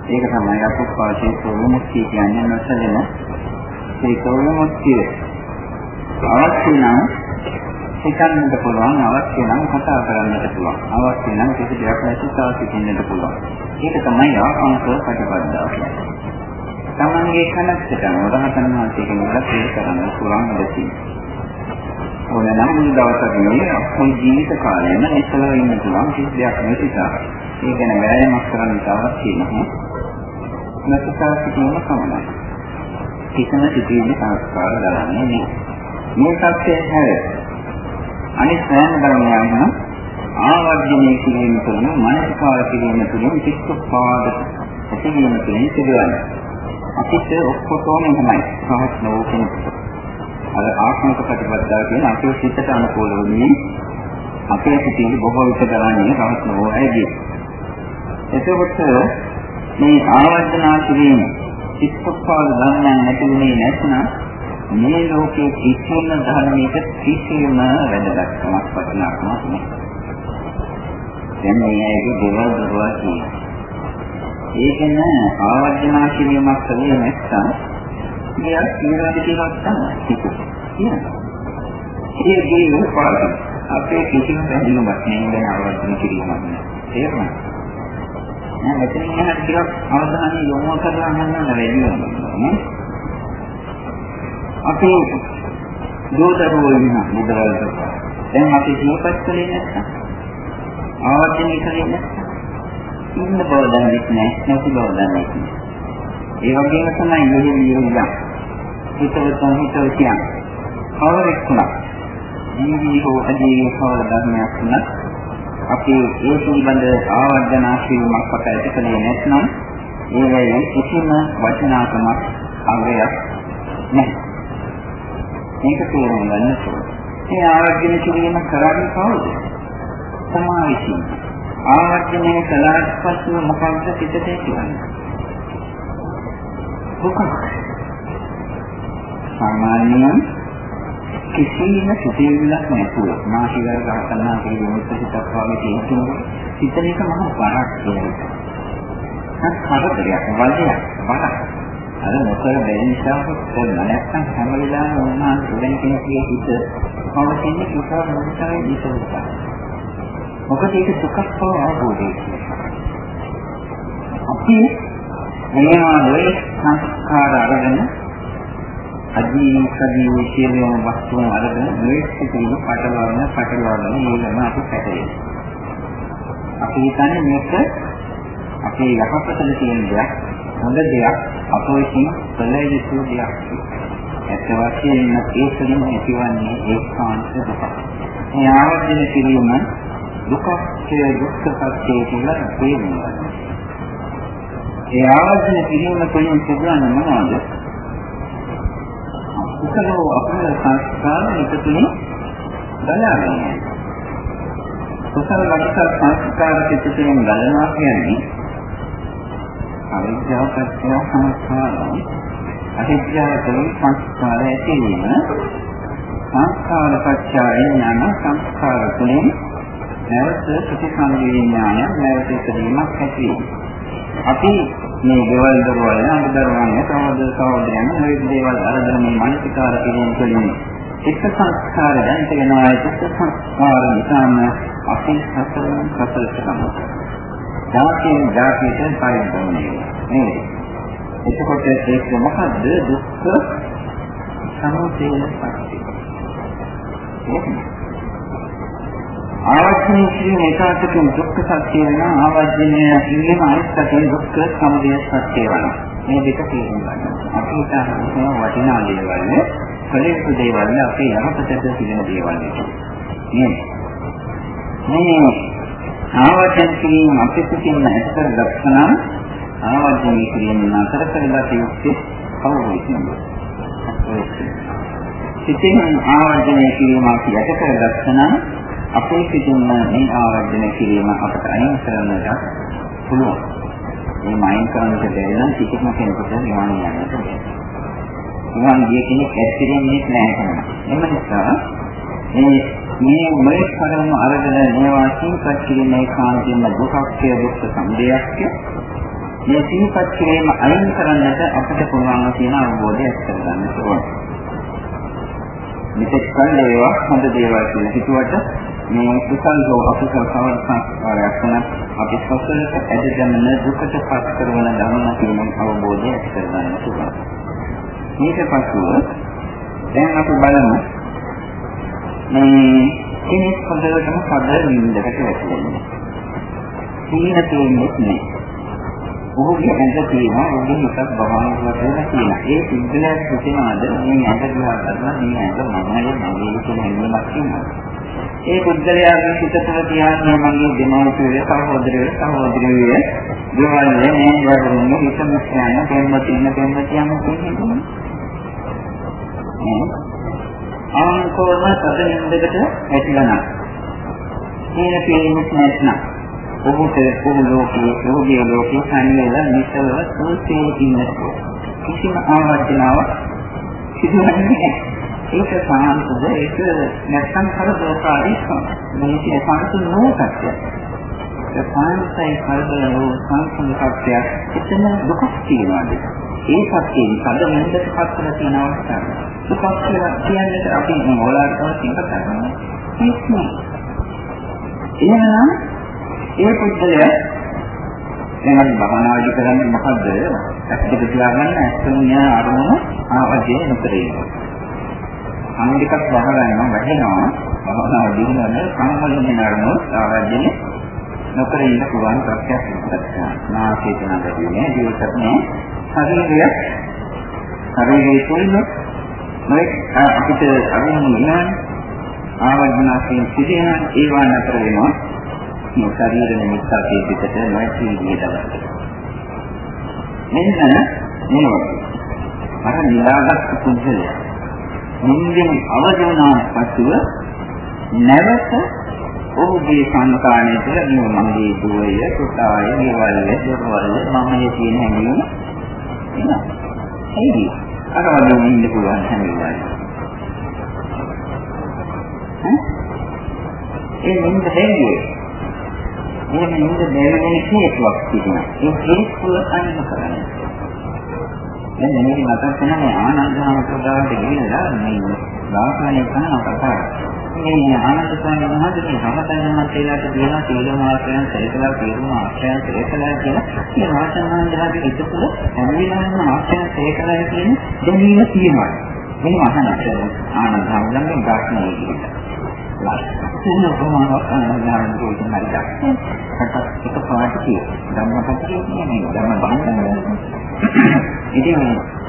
ඒක තමයි අපෝපාචේ සෝමුක්තිය කියන්නේ නැසලෙන ඒ සෝමුක්තිය. අවශ්‍ය නම් හිතන්නට පුළුවන් අවශ්‍ය නම් කතා කරන්නට පුළුවන්. අවශ්‍ය නම් කිසි දෙයක් නැති සාසිතින්නට පුළුවන්. ඒක තමයි ආකාංක ප්‍රතිපදාව කියන්නේ. තමන්ගේ කනස්සට රහතන් වහන්සේ කෙනෙකුට ප්‍රේම කරන්න පුළුවන් දෙයක් ඕන නම් මුළු දවසක් නෙවෙයි අපේ ජීවිත කාලයම ඉස්සලා ඉන්න පුළුවන් කිසි දෙයක් නැති නිසා ඒ ගැන වෑයමක් කරන්න අවශ්‍ය නැහැ නැතිසා සිටීම පමණයි. කිසිම සිටීමේ සංස්කාර දරන්නේ නැහැ. මේ සත්‍යය හැර අනිත් සෑම ධර්මයන්ම ආවර්ජනය කිරීම තුළින් මානසිකාර කිරීම තුළින් චිත්තපාද ඇතිවීම තුළින් සිදුවන්නේ. අපිට ඔක්කොටම එහෙමයි. සහස් නොවු කෙනෙකුට. අර ආත්මික ප්‍රතිපදාව කියන අපේ සිතට අනුකූල වෙන්නේ අපේ සිතින් බොහෝ විට කරන්නේ සහස් නොවු අයගේ. එතකොට මේ ආවර්ජනා කිරීම චිත්තපාල ධර්මයන් නැතිුනේ නැත්නම් මේ ලෝකයේ කිසිම ධර්මයක කිසිම වැදගත්කමක් වටිනාකමක් නැහැ. දැන් මේ ඇයිද දේවල් දරුවා කියන්නේ. ඒකන ආවර්ජනා කිරීමක් කලේ නැත්නම් මෙයා කියලාද කියලාත් තමයි. කියනවා. ඒ දේ උපාද අපේ කිසිම බැඳීමක් නැහැ දැන් ආවර්ජන කිරීමක් නෑ. තේරුණාද? නෑ මෙතන ඉහට ටිකක් අවධානය යොමු කරලා ගන්න වැඩි වෙනවා අපි දෝදරුවෝ ඉන්න මුදවලට දැන් අපි ජීවත් කලේ නැත්තම් ආවර්ජනය කලේ නැත්තම් ඉන්න බව දන්නේ නැහැ නැති බව දන්නේ නැහැ. ඒ වගේම තමයි මෙහෙම නිරුද්ධ හිතවතුන් හිතව කියන්නේ කවරෙක් වුණත් ජීවී හෝ අජීවී කවර ධර්මයක් වුණත් අපි ඒ පිළිබඳ ආවර්ජනා කිරීමක් අපට ඇති කලේ නැත්නම් ඒවැය කිසිම වචනාකමක් අගයක් නැහැ. මේක තේරුම් ගන්න ඕනේ. මේ ආවර්ජන කිරීම කරන්නේ කවුද? සමාවිසින්. ආවර්ජනය කළාට පස්සෙ මොකක්ද පිටට කියන්නේ? මොකක්ද? සාමාන්‍යයෙන් කිසිම සිතේවිලක් නැතුව මාසිකර ගහකන්නා කියන විමුක්ත සිතක් වගේ තියෙනවා. හිතන එක මහා බරක් කියනවා. අත් කරදරයක් වලයක් බරක්. අර මොකද බැරි නිසා කරන නැත්නම් හැම වෙලාවෙම උන්වහන්සේ වෙන කෙනෙකුගේ හිත පවතින්නේ කිසිම මොහොතේ දිසුවා. මොකද ඒක දුකක් බව අවබෝධය. අපි මේවා නොයේ සංස්කාර අරගෙන අදී කදී කියන වස්තුන් අරගෙන මේ සිතින් පටලවන පටලවන මේකම අපි පැටලෙනවා. අපි හිතන්නේ මේක අපේ යහපතට තියෙන දෙයක්, හොඳ දෙයක්, අපෝෂින් කළ යුතු දෙයක්. ඇත්ත වශයෙන්ම ඒකෙන් ඇතිවන්නේ ඒකාන්ත දුක. මේ ආවර්ජන කිරීම දුක්ඛය දුක්ඛ සත්‍යය කියලා තේරෙනවා. ඒ ආවර්ජන කිරීම තුළින් සිදුවන්නේ මොනවද? කුසල අපල සංස්කාර එකතුනේ ගලාගෙන කුසල වඩසල් සංස්කාර එකතුනේ ගලනවා කියන්නේ අවිද්‍යාව පත්‍ය සංස්කාරයි අවිද්‍යාව තුළින් සංස්කාර ඇතිවීම සංස්කාර පත්‍ය ඥාන සංස්කාර තුළින් නැවත ප්‍රතිසංවේදී ඥානය නැවත ඉදීමක් ඇති අපි මේ දේවල් දරවල අමුදරුවන් සහෝදර සහෝදරයන් මේ දේවල් අරගෙන මේ මානසිකාර කිරීම තුළින් චිත්ත සංස්කාර දැනිට වෙනවා චිත්ත සංස්කාර නිසාම අපි සසල සසල කරනවා. ධාතයෙන් ධාතයට පරිබෝධනේ නේද? එතකොට ඒක මොකද්ද දුක්ඛ සමුදය සත්‍ය. ආවර්ජනය කිරීම ඒකාන්තයෙන් දුක්ඛ සත්‍ය වෙනවා ආවර්ජනය කිරීම අනිත්‍යයෙන් දුක්ඛ සමුදය සත්‍ය වෙනවා මේ දෙක තේරුම් ගන්න. අපි හිතන වටිනා දේවල් නේ කලිපු දේවල් අපේ යහපතට සිදෙන දේවල් නේ. මේ ආවර්ජන කිරීම අපිට ඇත්තට දක්වන ආවර්ජනය කිරීම නතර කරලා තියෙන්නේ කවුරුද? සිතින් ආවර්ජනය කිරීම අපි යට කරගත්තනම් අපේ සිතින්ම මේ ආවර්ජනය කිරීම අපට අයින් කරන්නට පුළුවන්. මේ මයින් කරන්නට බැරි නම් කිසිම කෙනෙකුට නිවන යන්නට බැහැ. නිවන ගිය කෙනෙක් ඇත්තටම නැහැ එම නිසා මේ මේ මේ කරන අරගෙන මේවා සිහිපත් කිරීමේ කාන්තියම දුක්ඛය දුක්ඛ සමුදයක්ය. මේ සිහිපත් කිරීම අයින් කරන්නට අපිට පුළුවන් කියන අවබෝධය ඇති කරගන්න ඕනේ. මෙතෙක් කල් ඒවා හොඳ දේවල් කියලා හිතුවට මේ කුසල් හෝ අකුසල් කවර සංස්කාරයක් වන අපි සසලට ඇදගෙන දුකට පත් කරන ධර්ම කියන අවබෝධය ඇති කරගන්න පුළුවන්. මේක පසුව දැන් අපි බලමු මේ කෙනෙක් හොඳටම පද නින්දකට වැටෙනවා. සීන තියෙන්නේ නැහැ. ඔහුගේ ඇඟ තියෙනවා ඔහුගේ හිතක් බහානකට තියෙනවා. ඒ සිද්ධියක් හිතනවාද මේ ඇඟ දිහා කරලා මේ ඇඟ මමයි මගේ කියන හැඟීමක් තියෙනවා. ඒ පුද්ගලයාගේ සිත තුළ තියන්නේ මගේ දෙමව්පියෝ සහෝදරයෝ සහෝදරියෝ දේවල් නේ වරුන් හිතම කියන දෙන්නතින දෙන්නතියම කියන්නේ ආන්කෝම සතනින්දකට ඇතිලා නැහැ. මේ පිළිමුත් නැත්නම් ඔහුට ඔහු ලෝකයේ ඔහුගේ ලෝකයේ සංවේල නිසලව සෝතේ ඉන්නට කිසිම ආවර්ජනාවක් සිදුවන්නේ නැහැ. ඒක සාන්තද ඒක නැත්නම් කරදරකාරී මේකේ සාන්ත නෝකක්ද ඒ සාන්තයි කරදරෝ සංසංකප්පය එතන දුකක් තියනවාද? ඒ සත්‍යයෙන් කඩ මෙන්දට පස්සල තියෙන අවස්ථාව. දුකක් කියලා කියන්නේ අපි මොලාට තමයි කතා කරන්නේ ඒක නේ එහෙනම් ඒ පුද්ගලයා දැන් අපි භවනාදි කරන්නේ මොකද්ද? ඇත්තට තියාගන්න ඇත්තම අරමුණ ආවදේ නොකරේ. අනිකක් වහගන්නවා වැහෙනවා භවනා දිනන සම්මලන නරමු ආරම්භනේ නොකර ඉන්න පුළුවන් ප්‍රත්‍යක් ඉස්සරහා නාසයේ තනදීනේ ජීවිතේ ශරීරය ශරීරයේ තුල මේ අපිට අරමුණු වෙනවා. ආවර්ජනාසයෙන් සිදෙන ඒවා නතර වෙනවා. මේ ශරීර නිමිත්ත අපේ පිටට නොඇති විදිහට මෙන්න මේ අර නිරාගත් පුද්ගලයා නින්දෙන් අවදි වුණාට පසුව නැවත ඔහුගේ සංකාණය තුළ මේ මගේ දුවය, පුතාය, ගෙවල්ය, දොරවල් මමයේ තියෙන හැඟීම එනවා. ඒකයි. අර වගේ ඉන්න පුළුවන් හැඟීමයි. ඒ නින්ද දෙන්නේ. මේ නින්ද දෙන්නේ හේතුවක් තිබුණා. ඒ හේතුව අනිත් කරන්නේ. දැන් මේක මතක් වෙන මේ ආනන්දහම ප්‍රදාවට ගිහිල්ලා මේ වාසනාවේ කරන කතා. මේ ආනන්ද ස්වාමීන් වහන්සේ මේ සමතයන්මත් ඒලාට කියනවා සීලම ආශ්‍රයන් සේකලා තීරුම ආශ්‍රයන් සේකලා කියලා. මේ වාසනාන්දහගේ හිත තුළ හැම වෙලාවෙම ආශ්‍රයන් සේකලා කියන දැනීම තියෙනවා. මේ අහනට ආනන්දහම ළඟින් ගාස්නේ කියලා. ලස්සන ප්‍රමාණවත් ආනන්දහම කියන හරියට. ඒක පාට කිය. ධම්මපතිය කියන්නේ ධම්ම බණ්ඩ ඉතින්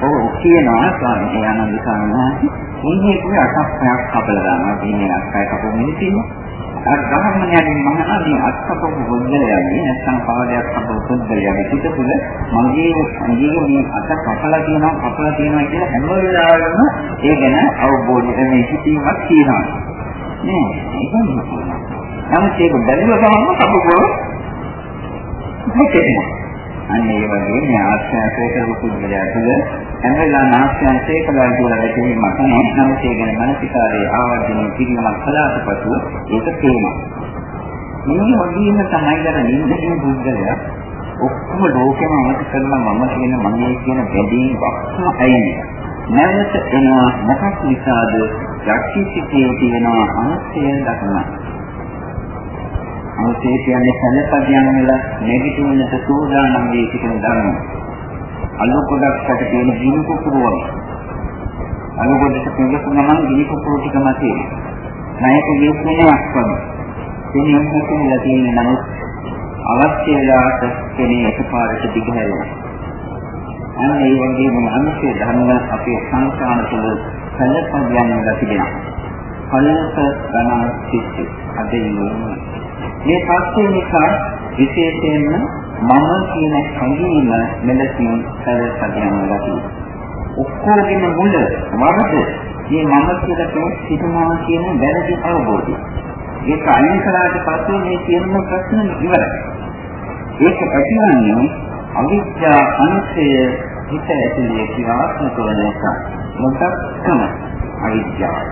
ඔව් කියනවා ස්වාමීන් ආනන්ද ස්වාමීන් වහන්සේ මේ හේතුව අසක්යක් කපලා දානවා කියන්නේ අක්කයි කපු මිනිස්සුනේ අර ධර්මණයන් මහා මේ අත්කපු බුද්ධලයන්ගේ නැත්නම් පාදයක් කපු බුද්ධලයන්ගේ පිට තුළ මගේ මගේ මේ අත කපලා තියෙනවා කපලා තියෙනවා කියලා හැම වෙලාවෙම ඒ ගැන අවබෝධය මේ සිටීමක් තියෙනවා නේ ඒක නෙමෙයි නමුත් ඒක බැලුව ගමන් කපුවෝ හිතෙනවා අන්න ඒ වගේ මේ ආශ්‍රයය කරපු පුද්ගලයා තුළ හැම වෙලාවෙම නාස්‍යංශේ කළා කියලා වැටීමක් නැහැ. නමුත් ඒ ගැන මානසිකාරයේ ආවර්ජනය කිරීමක් කළාට පසු ඒක තේනවා. මේ වගේම තමයි අර නින්දින පුද්ගලයා ඔක්කොම ලෝකෙම අමතක කරලා මම කියන මගේ කියන බැඳීම් ඔක්කොම අයින් නැවත එනවා මොකක් නිසාද යක්ෂිතේ තියෙනවා අනත්ය දක්වනවා අනුසේ කියන්නේ සැලපදියන් වල නෙගටිව් වෙනස සූදානම් වී සිටින ධර්ම. අලු කොටස්කට තියෙන ගිනි කුකුරු වගේ. අලු කොටස පිළිගන්නම ගිනි කුකුරු ටික මතේ. ණයක විශ්ලේෂණයක් වගේ. එන්නේ මොකක්ද තියෙන්නේ නමුත් අවශ්‍ය වෙලාවට කෙනේ එකපාරට දිගහැරෙනවා. අන්න ඒ වගේම අනුසේ ධර්ම අපේ සංස්කාර තුළ සැලපදියන් වල තිබෙනවා. කලක ගණන් සිත් අදින්න මේ පස්සේ නිසා විශේෂයෙන්ම මම කියන හැඟීම මෙලෙසින් සැලසගෙන ලබනවා. ඔක්කොගෙම මුල වරද මේ මම කියලා කෙනෙක් සිටිනවා කියන වැරදි අවබෝධය. ඒක අයින් කළාට පස්සේ මේ සියලුම ප්‍රශ්න ඉවරයි. ඒක ඇතිවන්නේ අවිද්‍යා අනුසය හිත ඇතුලේ ක්‍රියාත්මක වන නිසා. මොකක්ද අවිද්‍යාව.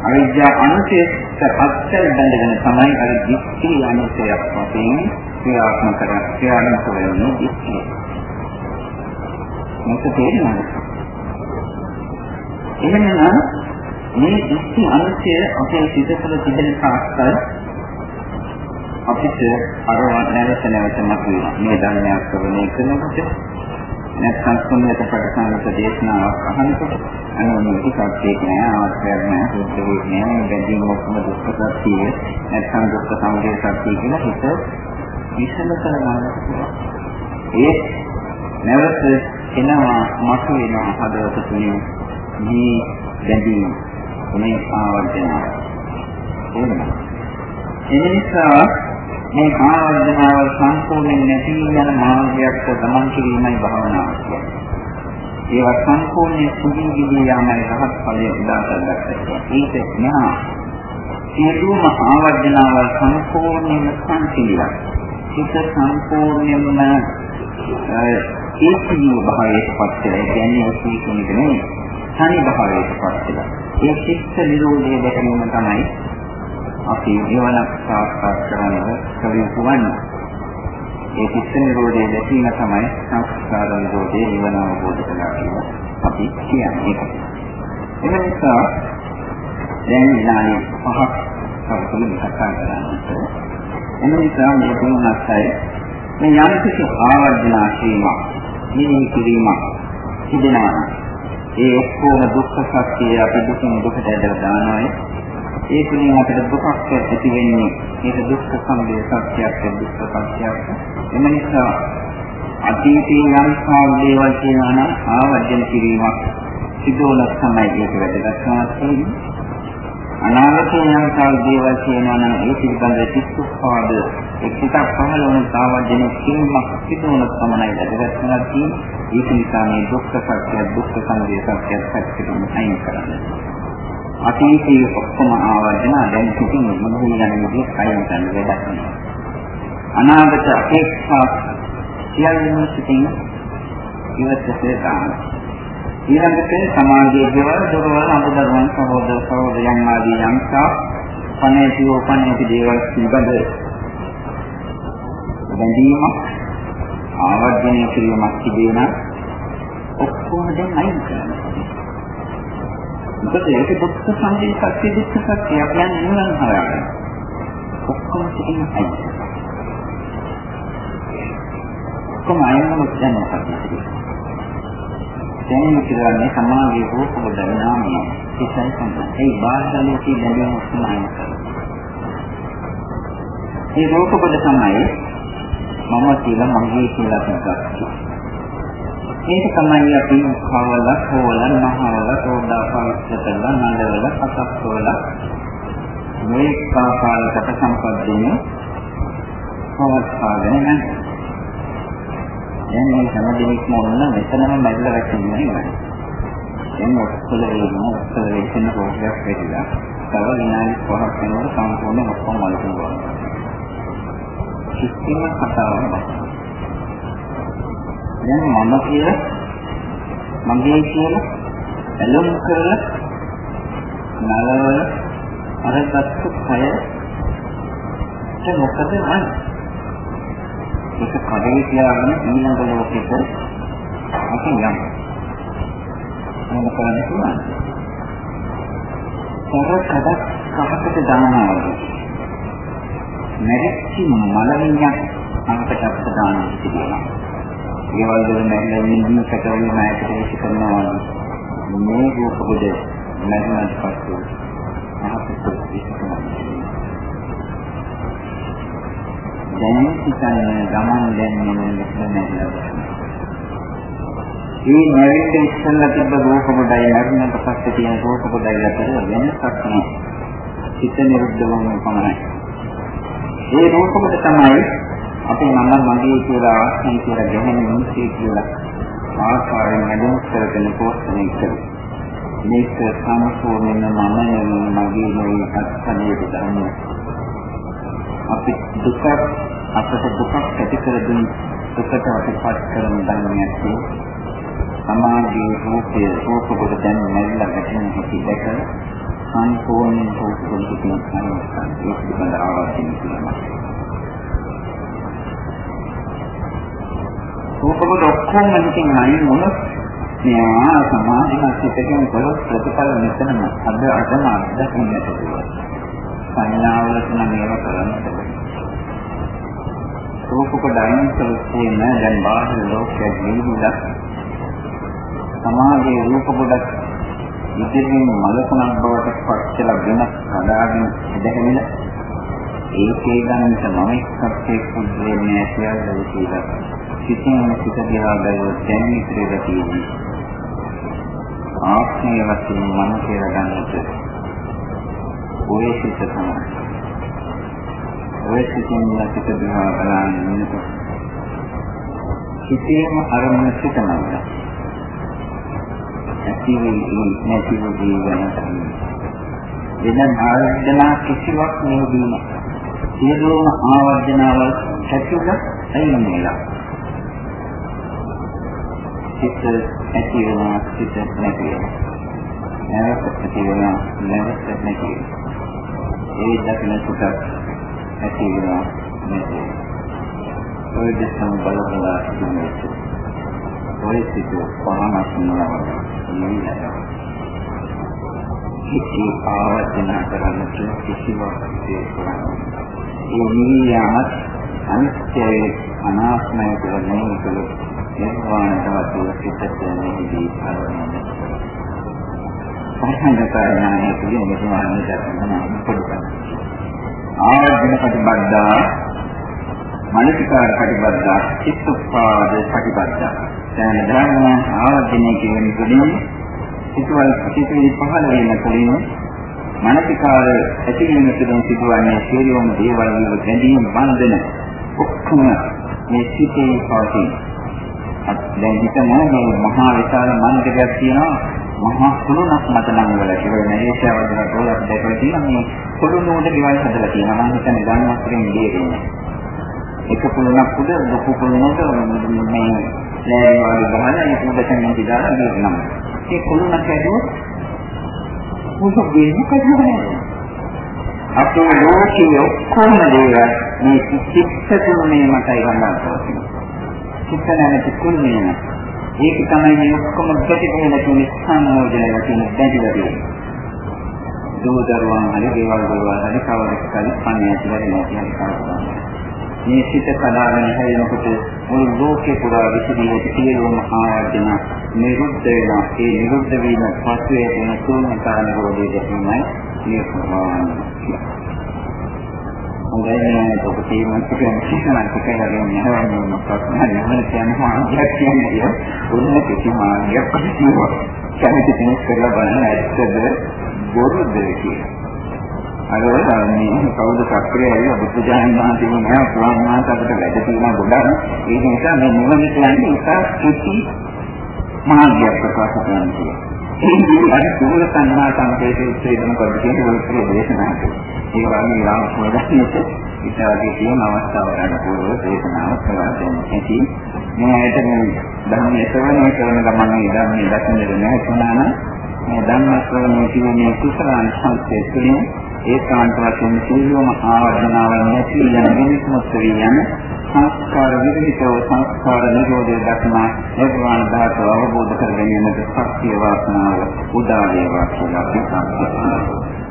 අවිද්‍යා අනුශේෂ අත්‍යල් බඳගෙන තමයි අර දික්ටි අනුශේෂයක් වශයෙන් ක්‍රියාත්මක කර ක්‍රියාත්මක වෙන්නේ දික්ටි. මේක තේරෙනවද? එහෙනම් මේ දික්ටි අනුශේෂ අපේ සිත තුළ තිබෙන සාස්තර අපිට අරවත් නැවත නැවත මතුවෙනවා. මේ ධර්මයක් ශ්‍රවණය කරනකොට නැත්නම් සම්මත ප්‍රකාශනක දේශනාවක් අහනකොට අනෝනික සත්‍යයක් නෑ අවශ්‍යයක් නෑ සුද්ධ නෑ. බැඳීම ඔක්කොම දුක්ඛ සත්‍යය. නැත්නම් දුක්ඛ සමුදය සත්‍යය කියලා හිත විසල කරගන්නට පුළුවන්. ඒ නැවත එනවා මතු වෙනවා හදවත තුනේ මේ බැඳීම. මේ ආවර්ජන. එනිසා මේ ආවර්ජනාව සම්පූර්ණයෙන් නැති යන මාර්ගයක් ගමන් කිරීමයි භාවනාව කියන්නේ. ඒවා සම්පූර්ණයෙන් සුදී ගිදී යාමයි රහත් ඵලයේ උදාහරණයක්. ඒක ඥා. සියලුම ආවර්ජනාව සම්පූර්ණයෙන්ම සංසිඳිලා. ඒක සම්පූර්ණයෙන්ම ඒකී භාවයට පත් වෙලා කියන්නේ ඒකී කෙනෙක් නෙවෙයි. තනි භාවයට පත් වෙලා. ඒ සිත් නිරෝධය දැකීම තමයි අපි නිවනක් සාක්ෂාත් කරගන්න කලියුතු වන්නේ. ඒ චිත්ත නිරෝධයේ දැකීම තමයි සංස්කාර නිරෝධයේ නිවන අවබෝධ කරගන්න කියලා අපි කියන්නේ. එම නිසා දැන් විනාඩි 5ක් සමතුලිත කතා කරන්නට. එම නිසා මේ තුනක්යි මේ යම් කිසි ආවර්ජනා කිරීමක්, නිවීම කිරීමක් තිබෙනවා. ඒ ඔක්කොම දුක්ඛ සත්‍යය අපි දුකින් දුකට ඇදලා දානවා. ඒ තුලින් අපිට දුකක් ඇති වෙන්නේ. ඒක දුක්ඛ සමුදය සත්‍යයක් දුක්ඛ සත්‍යයක්. එම නිසා අතීතයේ යම් කාල දේවල් කියනවා නම් ආවර්ජන කිරීමක් සිදුවන තමයි ඒක වැදගත් වෙන්නේ අනාගතයේ යම් කාල දේවල් කියනවා නම් ඒ පිළිබඳ සිත්ුපාද එක්කක් පහළ වන ආවර්ජන කිරීමක් සිදුවන සමනයි වැදගත් වෙනවා ඒක නිසා මේ දුක්ඛ සත්‍ය දුක්ඛ සමුදය සත්‍යයක් පැත්තකින් අයින් කරන්න. අතීතයේ ඔක්කොම ආවර්ජන දැන් සිටින් මොනවද යන විදිහට අයින් කරන්න වැඩක් නෑ. අනාගත අපේක්ෂා සියල්ලම සිටින් ඉවත්කසේ දාන. ඊළඟට සමාජයේ දේවල් දොරවල් අමුදරුවන් සහෝදර සහෝදරයන් ආදී යම්සා පණේතිව පණේති දේවල් පිළිබඳ බැඳීමක් ආවර්ජනය කිරීමක් තිබෙන ඔක්කොම දැන් අයින් කරනවා. මොකද ඒක දුක්ඛ සංදේ සත්‍ය දුක්ඛ සත්‍ය කියන්නේ නිවන හොයාගන්න. ඔක්කොම සිටින අයි. ඔක්කොම අයම දැන් මොකක්ද? දැන් කියන්නේ සමාගයේ රූප බදනාමය. ඒකයි තමයි. ඒ බාහිරලෝකයේ දැනෙන ඔක්කොම අයින් කරනවා. මේ රූප බද තමයි මම කියලා මගේ කියලා හිතගත්තා. ඒක තමයි අපි කවල හොවල නහවල තෝඩා පවිත්‍ර කරලා නඩවල පසක් හොවල මේ ආකාරයකට සම්පද්දෙන්නේ පවත්වාගෙන යනවා. දැන් මේ සමදෙනෙක්ම ඔන්න මෙතනම මැදලා වැටෙන්නේ නේද? දැන් ඔක්කොල වේගම ඔක්කොල වේගන රෝගයක් වෙලා තව විනාඩි 5ක් යනකොට සම්පූර්ණ ඔක්කොම වලකුවා. කිසිම කතාවක් නැහැ. දැන් මම කියලා මගේ කියලා ඇලුම් කරලා නලවල අරගත්තු කය මොකද වන්නේ? ඒක කඩේ තියාගෙන ඊළඟ ලෝකෙට අපි යමු. මොන කරන්නේ කියන්නේ? සරකඩක් කහකට දානවා. නැරිච්චි මලමිණක් අංකට අපට දාන්න තිබෙනවා. ඒවල් වල නැරෙන ඉන්න කටවල නායක දේශ කරනවා. මේ රූප කොට නැරෙනත් පස්සේ මහත් විශ්වාසය. දැන් හිතන්නේ ගමන් දැන් මෙන්න නැහැලා. මේ නැවෙන්න ඉස්සෙල්ලා තිබ්බ රූප කොටයි නැරුණට පස්සේ තියෙන රූප කොටයි අතර වෙනසක් නැහැ. හිත නිරුද්ධ වුණු පමණයි. මේ රූප කොට තමයි අපේ මම මගේ කියලා ආස්තී කියලා ගැහෙන මිනිස්සේ කියලා ආකාරයෙන් වැඩම කරගෙන පෝෂණය කරනවා. මේක සම්පූර්ණයෙන්ම මම මගේ නෙවෙයි අත්පනේට ධර්ම. අපි දුක අපට දුකක් ඇති කර දුන් දුකට අපිපත් කරන ධර්මයක් සමාධියේ රූපය රූප කොට දැන් නැල්ලා ගැටෙන හැටි දැක සම්පූර්ණ රූප කොට තියෙන සංස්කාරය පිළිබඳව අවබෝධ කරගන්නවා. රූපවල ඔක්කොම නිකන් අයින් වුණොත් මෙයා සමාධිමත් සිතකින් කරොත් ප්‍රතිඵල මෙතනම අද අදම අත්දකින්නට පුළුවන්. සංඥාවලට නම් ඒව කරන්නට රූපක ඩයින් සල්පේන දැන් බාහිර ලෝකයේ ජීවිලා සමාධියේ රූප ගොඩක් ඉදිරියෙන් මලකණක් බවට පත්ලා වෙනස් හදාගෙන ඉඳගෙන ඒකේ ගන්නට මම එක්කත් පුදුලන්නේ කියලා කියලා සිතින් සිත දිහා බැලුවොත් දැන් ඉතිරිලා තියෙන්නේ. ආත්මය වශයෙන් මන කියලා ගන්නට ඔය සිත තමයි. ඔය සිතින් සිත දිහා බලන්නේ සිතේම අරමුණ සිත නම. ඇතිවෙන්නේ නැතිවෙන්නේ වෙන තමයි වෙන ආයතන කිසිවක් නෙවෙයි සියලුම ආවර්ජනාවල් ඇතුළත ඇයිමේලා සිත ඇති වෙනවා සිත නැති වෙනවා. නැවත ඇති වෙනවා නැවත නැති වෙනවා. ඒ දකින සිත ඇති වෙනවා නැති වෙනවා. ඔය දෙකම බලබලා ඉන්නේ. ඔය සිත පහනක් නෙවෙයි. නිවිලා. කිසි ආවර්ජන කරන්නට කිසිවක් දෙයක් ඒ නිවියාමත් අනිත්‍යයේ අනාත්මය කියලා නෙමෙයි කියලා නිර්වාණ ධාතුව සිතට මෙහිදී පරමයි. සංඛාරණායේ කියන නිර්වාණ ධාතුව පොඩ්ඩක්. ආවර්ජන ප්‍රතිබද්ධා මනසිකාර ප්‍රතිබද්ධා චිත්තපාද ප්‍රතිබද්ධා. දැන් ධර්ම ආවර්ජනය කියන තුලින් සිතුවල් සිතුවිලි පහළ වෙන තුලින් මනසිකාර ඇතිවීම තුළින් සිදුවන්නේ සියලුම දේවල් වල ගැඹීම් බන්ධන ඔක්කොම මේ සිතේ පවතී. දැන් හිතන මේ මහා විශාල මන්දිරයක් තියෙනවා. මහා කුළුණක් මත නම් වල ඒක මහේශාවදන තෝලක් දැකලා තියෙනවා. මේ කුළුණ උඩ ගෙවල් හදලා තියෙනවා. මම හිතන්නේ ගන්නවස්තරෙන් ඉන්නේ එක කුළුණක් උඩ ලොකු කුළුණක මේ නෑ වගේ ගහලා ඒක උඩට නම් දාලා ගියනම් ඒ කුළුණක් ඇදුවොත් මොකද වෙන්නේ? කවදාද අපේ ලෝකයේ ඔක්කොම දේවල් මේ චිත්ත තුනේ මතයි ගන්නවා චිත්ත නැමැති කුල්මේන. ඒක තමයි මේ ඔක්කොම ප්‍රතිපල තුන සංයෝජනය වශයෙන් බැඳිලා තියෙන්නේ. දෝදරුවන් හරි දේවල් දරුවන් හරි කවරක් හරි පන්නේ ඇතිලා නැති හරි කවදාවත්. මේ සිත කඩාගෙන හැරෙනකොට මුළු ලෝකේ පුරා විසිරී සියලුම ආයතන නිරුද්ධ වෙනවා. ඒ නිරුද්ධ වීම පස්සේ වෙන සෝමකාන රෝධයේ දැකීමයි මේ ප්‍රමාණ. හොඳයි නේද ඔබ තේරුම් ගන්න කිසිමක් කියලා නෑ මොකක්ද නෑ කියන්නේ මාර්ගයක් කියන්නේ උන්න කිසි මාර්ගයක් කිසිවක් කැමති කෙනෙක් කරලා බලන්න ඇත්තද බොරුද කියලා අර මේ කවුද සක්‍රිය ඇවිල්ලා බුද්ධ ජානක මහන්සියගේ නෑ පුරාණ මහන්සිය අපිට වැඩ තියෙනවා ගොඩක් ඒ නිසා මේ නිවන කියන්නේ ඉතා කිසි මාර්ගයක් ප්‍රකාශ කරනවා. ඒ කියන්නේ අර කුල සංඥා සංකේතයේ උත්තේජන පද්ධතියේ උත්තර දේශනා ඒ වගේ රාම පොඩ්ඩක් ඉතාලි කියන අවස්ථාව ගන්න පුළුවන් දේශනාව කරලා දෙන්න. ඉතින් මේ ඇයිට මේ ධර්මයේ ශ්‍රවණය කරන ගමන් මේ ධර්මයේ දකින්න නැහැ. තුනන මේ ධර්ම ශ්‍රවණය කියන්නේ කුසලාන සංකේත තුළින් ඒකාන්ත වශයෙන් සියලුම ආවර්ජනාවන් නැති යන මිනිස්මුත් වියන සංස්කාර විරහිතව සංස්කාර නිරෝධය දක්නා නිර්වාණ ධාතුව අවබෝධ කර ගැනීමට ශක්තිය වාසනාව උදා වේවා කියලා අපි සම්පූර්ණ